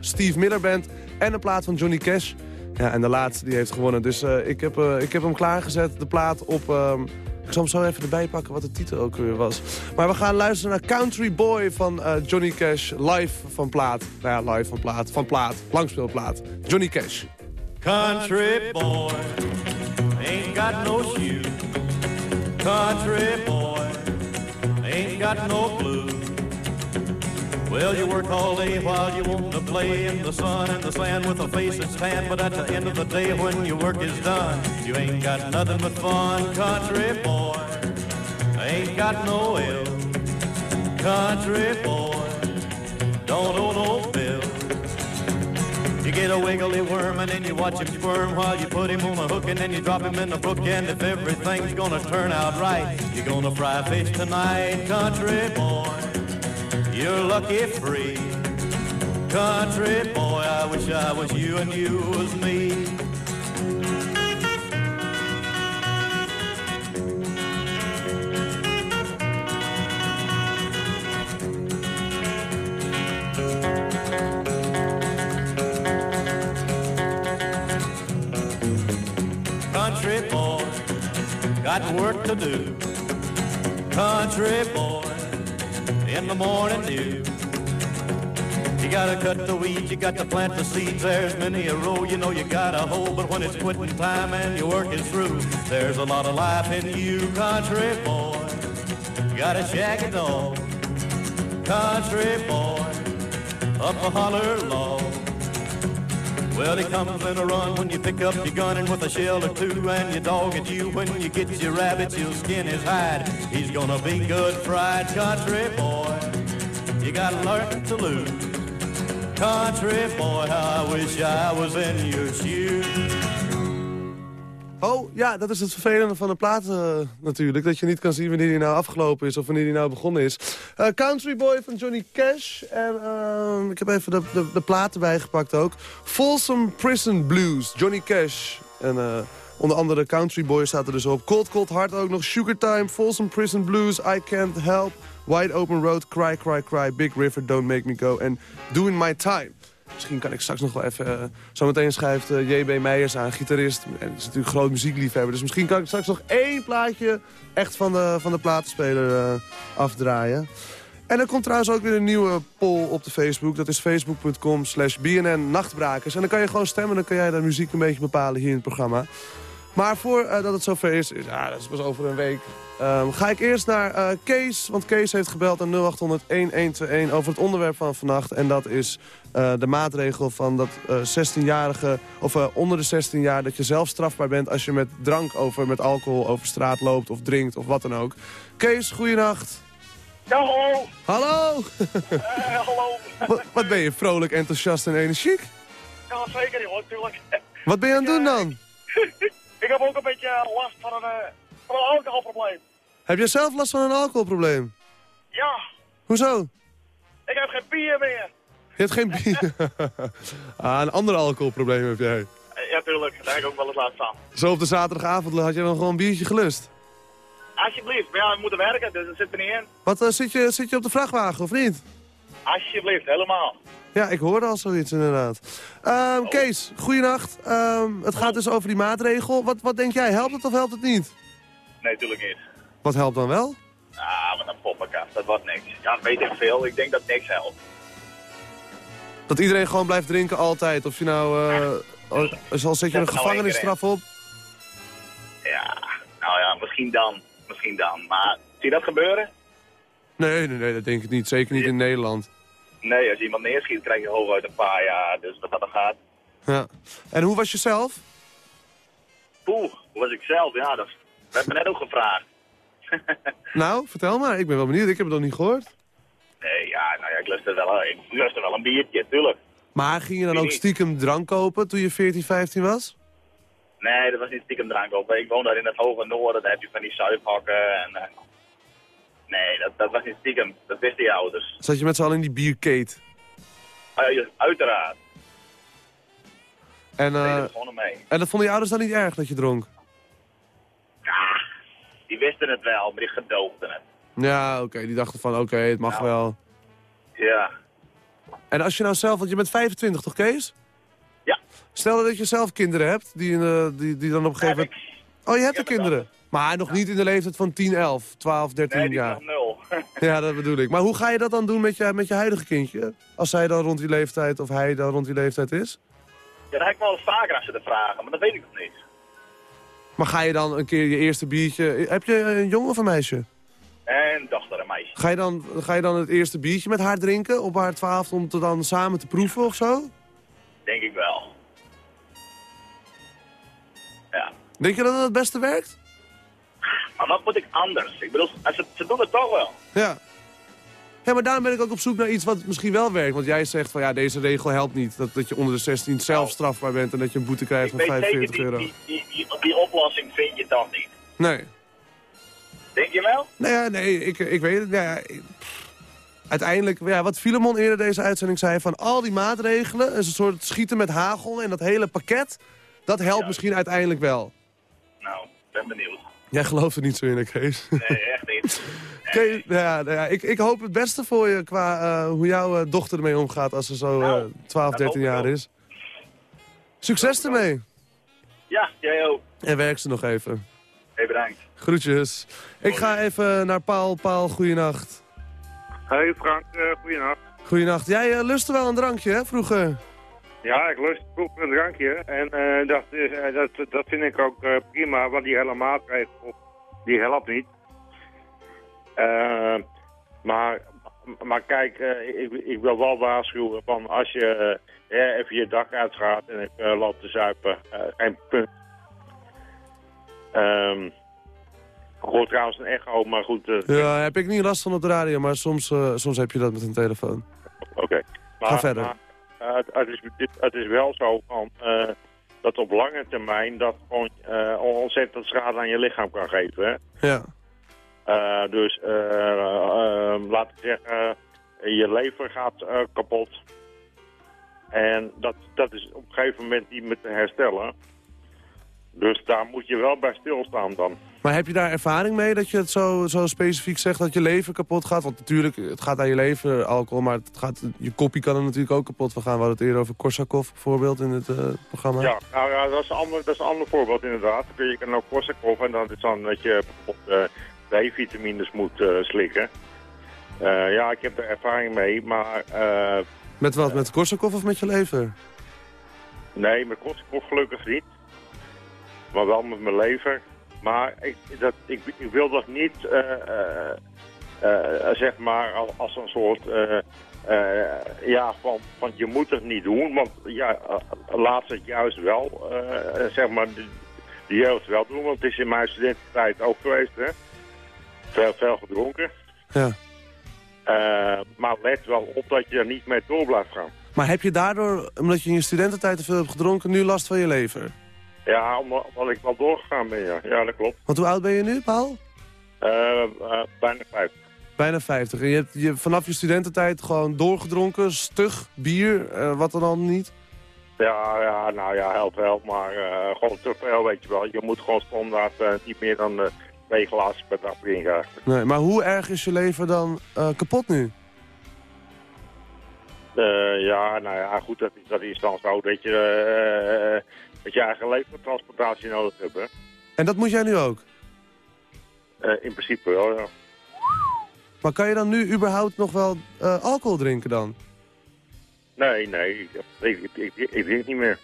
Steve Miller Band... en een plaat van Johnny Cash. Ja, en de laatste die heeft gewonnen. Dus eh, ik, heb, eh, ik heb hem klaargezet, de plaat op... ehm, ik zal hem zo even erbij pakken wat de titel ook weer was. Maar we gaan luisteren naar Country Boy van eh, Johnny Cash. Live van plaat. Nou ja, live van plaat. Van plaat. Langspeelplaat. Johnny Cash. Country boy ain't got no shoes. Country boy ain't got no clue. Well, you work all day while you want to play in the sun and the sand with a face that's tan. But at the end of the day, when your work is done, you ain't got nothing but fun. Country boy ain't got no ill. Country boy don't owe no bill. You get a wiggly worm and then you watch him squirm while you put him on a hook and then you drop him in the brook. And if everything's gonna turn out right, you're gonna fry fish tonight, country boy. You're lucky free. Country boy, I wish I was you and you was me. Country boy, got work to do. Country boy, in the morning dew. You gotta cut the weeds, you got to plant the seeds. There's many a row you know you gotta hoe, but when it's quitting time and your work is through, there's a lot of life in you, country boy. You got a shaggy dog, country boy, up a holler log. Well, he comes in a run when you pick up your gun and with a shell or two, and your dog at you when you get your rabbit, you'll skin his hide. He's gonna be good fried country boy. You gotta learn to lose. Country boy, I wish I was in your shoes. Oh, ja, dat is het vervelende van de plaat eh, natuurlijk. Dat je niet kan zien wanneer die nou afgelopen is of wanneer die nou begonnen is. Eh, Country Boy van Johnny Cash. En ehm, ik heb even de, de, de plaat erbij gepakt ook. Folsom Prison Blues, Johnny Cash. En eh, onder andere Country Boy staat er dus op. Cold Cold Heart ook nog. Sugar Time, Folsom Prison Blues, I Can't Help. Wide Open Road, Cry Cry Cry, Big River, Don't Make Me Go. En Doing My Time. Misschien kan ik straks nog wel even... Uh, zometeen schrijft uh, J.B. Meijers aan, gitarist. En is natuurlijk groot muziekliefhebber. Dus misschien kan ik straks nog één plaatje echt van de, van de platenspeler uh, afdraaien. En er komt trouwens ook weer een nieuwe poll op de Facebook. Dat is facebook.com slash BNN Nachtbrakers. En dan kan je gewoon stemmen. Dan kan jij de muziek een beetje bepalen hier in het programma. Maar voordat dat het zover is, is ja, dat is pas over een week... Um, ga ik eerst naar uh, Kees, want Kees heeft gebeld aan 0800-1121 over het onderwerp van vannacht. En dat is uh, de maatregel van dat uh, 16-jarige, of onder de 16 jaar, dat je zelf strafbaar bent als je met drank over, met alcohol over straat loopt of drinkt of wat dan ook. Kees, goeienacht. Ja, hallo. Hallo. hallo. wat, wat, ben je, vrolijk, enthousiast en energiek? Ja, zeker, joh, natuurlijk. Wat ben je aan het doen dan? ik heb ook een beetje last van een een alcoholprobleem. Heb jij zelf last van een alcoholprobleem? Ja. Hoezo? Ik heb geen bier meer. Je hebt geen bier? ah, een ander alcoholprobleem heb jij. Ja, tuurlijk. Daar heb ik ook wel het laatst staan. Zo op de zaterdagavond had je dan gewoon een biertje gelust? Alsjeblieft. Maar ja, we moeten werken, dus dat zit er niet in. Wat, uh, zit, je, zit je op de vrachtwagen of niet? Alsjeblieft, helemaal. Ja, ik hoorde al zoiets inderdaad. Um, Kees, goeienacht. Um, het gaat dus over die maatregel. Wat, wat denk jij, helpt het of helpt het niet? Nee, natuurlijk niet. Wat helpt dan wel? Ah, wat een poppenkast, dat wordt niks. Ja, weet ik veel. Ik denk dat niks helpt. Dat iedereen gewoon blijft drinken altijd? Of je nou... Uh, al zet je een gevangenisstraf op? Ja, nou ja, misschien dan. Misschien dan. Maar zie je dat gebeuren? Nee, nee, nee, dat denk ik niet. Zeker niet in Nederland. Nee, als je iemand neerschiet, krijg je hooguit een paar jaar. Dus wat dat dan gaat. Ja. En hoe was je zelf? Poeh, hoe was ik zelf? Ja, dat we hebben net ook gevraagd. nou, vertel maar. Ik ben wel benieuwd. Ik heb het nog niet gehoord. Nee, ja, nou ja, ik lustte wel, ik lustte wel een biertje, tuurlijk. Maar ging je dan ook stiekem drank kopen toen je 14, 15 was? Nee, dat was niet stiekem drank kopen. Ik woon daar in het hoge noorden, daar heb je van die zuiphakken en... Uh... Nee, dat, dat was niet stiekem. Dat wisten je ouders. Zat je met z'n allen in die bierkate? Uh, uiteraard. En, uh, dat mee. en dat vonden je ouders dan niet erg dat je dronk? Die wisten het wel, maar die gedoogden het. Ja, oké. Okay. Die dachten van, oké, okay, het mag wel. Ja. En als je nou zelf, want je bent 25 toch, Kees? Ja. Stel dat je zelf kinderen hebt, die, uh, die, die dan op een gegeven moment... Oh, je hebt er kinderen? Maar nog ja. niet in de leeftijd van 10, 11, 12, 13 nee, jaar. Nog nul. ja, dat bedoel ik. Maar hoe ga je dat dan doen met je, met je huidige kindje? Als zij dan rond die leeftijd, of hij dan rond die leeftijd is? Ja, dat heb ik wel eens vaker als ze te vragen, maar dat weet ik nog niet. Maar ga je dan een keer je eerste biertje... Heb je een jongen of een meisje? Een dochter, een meisje. Ga je, dan, ga je dan het eerste biertje met haar drinken op haar twaalf om te dan samen te proeven of zo? Denk ik wel. Ja. Denk je dat het het beste werkt? Maar wat moet ik anders? Ik bedoel, ze, ze doen het toch wel. Ja. Ja, maar daarom ben ik ook op zoek naar iets wat misschien wel werkt. Want jij zegt van ja, deze regel helpt niet. Dat, dat je onder de 16 zelf strafbaar bent en dat je een boete krijgt van 45 die, euro. Die, die, die, die oplossing vind je toch niet? Nee. Denk je wel? Nee, nee ik, ik weet het. Ja, uiteindelijk, ja, wat Filemon eerder deze uitzending zei... van al die maatregelen, is een soort schieten met hagel... en dat hele pakket, dat helpt ja. misschien uiteindelijk wel. Nou, ben benieuwd. Jij gelooft er niet zo in, Kees? Nee, echt niet. Nee. ja, ja, ik, ik hoop het beste voor je qua uh, hoe jouw uh, dochter ermee omgaat als ze zo nou, uh, 12, 13 jaar is. Succes ermee. Ja, jij ook. En werk ze nog even. Hey, bedankt. Groetjes. Ik ga even naar Paul. Paul, goeienacht. Hey Frank, uh, goeienacht. Goeienacht. Jij uh, lustte wel een drankje, hè, vroeger? Ja, ik lust vroeger een drankje. En uh, dat, dat, dat vind ik ook prima, want die hele maatregel, die helpt niet. Maar maar kijk, eh, ik, ik wil wel waarschuwen van als je eh, even je dak uitgaat en even loopt te zuipen, eh, geen punt. Ehm ik hoor trouwens een echo, maar goed. eh, Ja, heb ik niet last van op de radio, maar soms, eh, soms heb je dat met een telefoon. Oké. Ga verder. maar, eh, het, het, is, het is wel zo van, eh, dat op lange termijn dat gewoon eh, ontzettend schade aan je lichaam kan geven. Hè? Ja. Eh, dus eh, eh, laat ik zeggen, je lever gaat kapot. En dat, dat is op een gegeven moment niet meer te herstellen. Dus daar moet je wel bij stilstaan dan. Maar heb je daar ervaring mee dat je het zo, zo specifiek zegt dat je lever kapot gaat? Want natuurlijk, het gaat aan je lever, alcohol, maar het gaat, je koppie kan er natuurlijk ook kapot van gaan. We hadden het eerder over Korsakov bijvoorbeeld in het programma. Ja, nou ja, dat is een ander, dat is een ander voorbeeld inderdaad. Je kan ook Korsakoff en dat is dan dat je bijvoorbeeld B-vitamines moet eh, slikken. Eh, ja, ik heb er ervaring mee, maar eh, Met wat, met Korsakov of met je lever? nee, met Korsakoff gelukkig niet. Maar wel met mijn lever. Maar ik, dat, ik, ik wil dat niet, zeg maar, als, een soort, eh, ja, van, van je moet het niet doen. Want ja, laat het juist wel, zeg maar, de, de jeugd wel doen. Want het is in mijn studententijd ook geweest, hè. Veel, veel gedronken. Ja. Eh, maar let wel op dat je er niet mee door blijft gaan. Maar heb je daardoor, omdat je in je studententijd te veel hebt gedronken, nu last van je lever? Ja, omdat, omdat ik wel doorgegaan ben, ja. Ja, dat klopt. Want hoe oud ben je nu, Paul? Eh, eh, bijna vijf. Bijna 50. En je hebt je vanaf je studententijd gewoon doorgedronken, stug, bier, wat dan al niet? Ja, ja, nou ja, helpt wel, maar gewoon te veel, weet je wel. Je moet gewoon standaard niet meer dan twee glazen per dag drinken. Nee, maar hoe erg is je lever dan eh, kapot nu? Eh, ja, nou ja, goed, dat is, dat is dan zo dat je, eh, dat je eigen levertransportatie nodig hebt, hè. En dat moet jij nu ook? In principe wel, ja. Maar kan je dan nu überhaupt nog wel alcohol drinken dan? Nee, nee, ik, ik, ik, ik drink niet meer.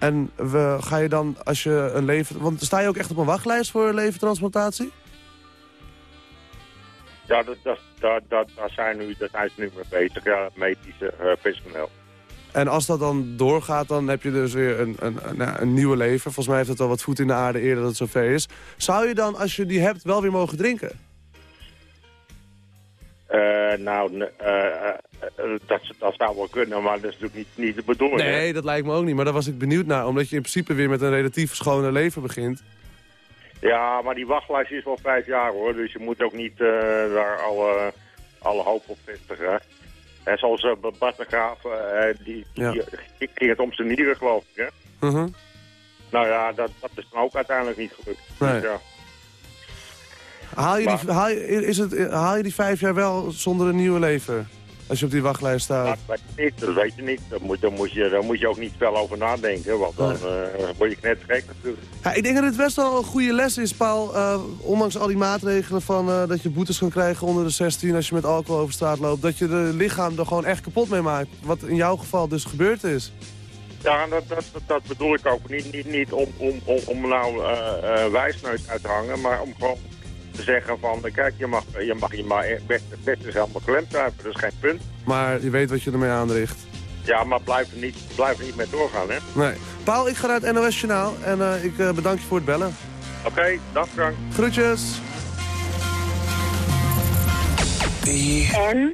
En we, ga je dan, als je een lever... Want sta je ook echt op een wachtlijst voor levertransplantatie? Ja, dat, dat, dat, dat, daar, zijn nu, daar zijn ze nu mee bezig, ja, medische eh, personeel. En als dat dan doorgaat, dan heb je dus weer een, een, een, een nieuwe lever. Volgens mij heeft het al wat voet in de aarde eerder dat het zover is. Zou je dan, als je die hebt, wel weer mogen drinken? Eh, nou, eh, dat, dat zou wel kunnen, maar dat is natuurlijk niet, niet de bedoeling. hè. Nee, dat lijkt me ook niet. Maar daar was ik benieuwd naar. Omdat je in principe weer met een relatief schone lever begint. Ja, maar die wachtlijst is wel vijf jaar hoor, dus je moet ook niet daar alle, alle hoop op vestigen. En zoals uh, Bart de Graaf, die, die, die ging het om zijn nieren geloof ik. Hè? Mhm. Nou ja, dat, dat is dan ook uiteindelijk niet gelukt. Nee. Dus, ja. Haal je, die, haal, je, is het, haal je die vijf jaar wel zonder een nieuwe lever? Als je op die wachtlijst staat. Dat weet je niet, dat weet je niet. Daar moet, daar moet, je, daar moet je ook niet veel over nadenken, want dan eh, word je net gek natuurlijk. Ja, ik denk dat het best wel een goede les is, Paul. eh, ondanks al die maatregelen van eh, dat je boetes kan krijgen onder de 16 als je met alcohol over straat loopt. Dat je de lichaam er gewoon echt kapot mee maakt. Wat in jouw geval dus gebeurd is. Ja, dat, dat, dat, bedoel ik ook. Niet, niet, niet om, om, om, om nou wijsneus uit te hangen, maar om gewoon te zeggen van... eh, Kijk, je mag je, mag, je maar best, best eens helemaal klemtuigen, dat is geen punt. Maar je weet wat je ermee aanricht. Ja, maar blijf er niet, blijf er niet mee doorgaan, hè. Nee. Paul, ik ga naar het NOS Journaal en eh, ik eh, bedank je voor het bellen. Oké, dag Frank. Groetjes. En?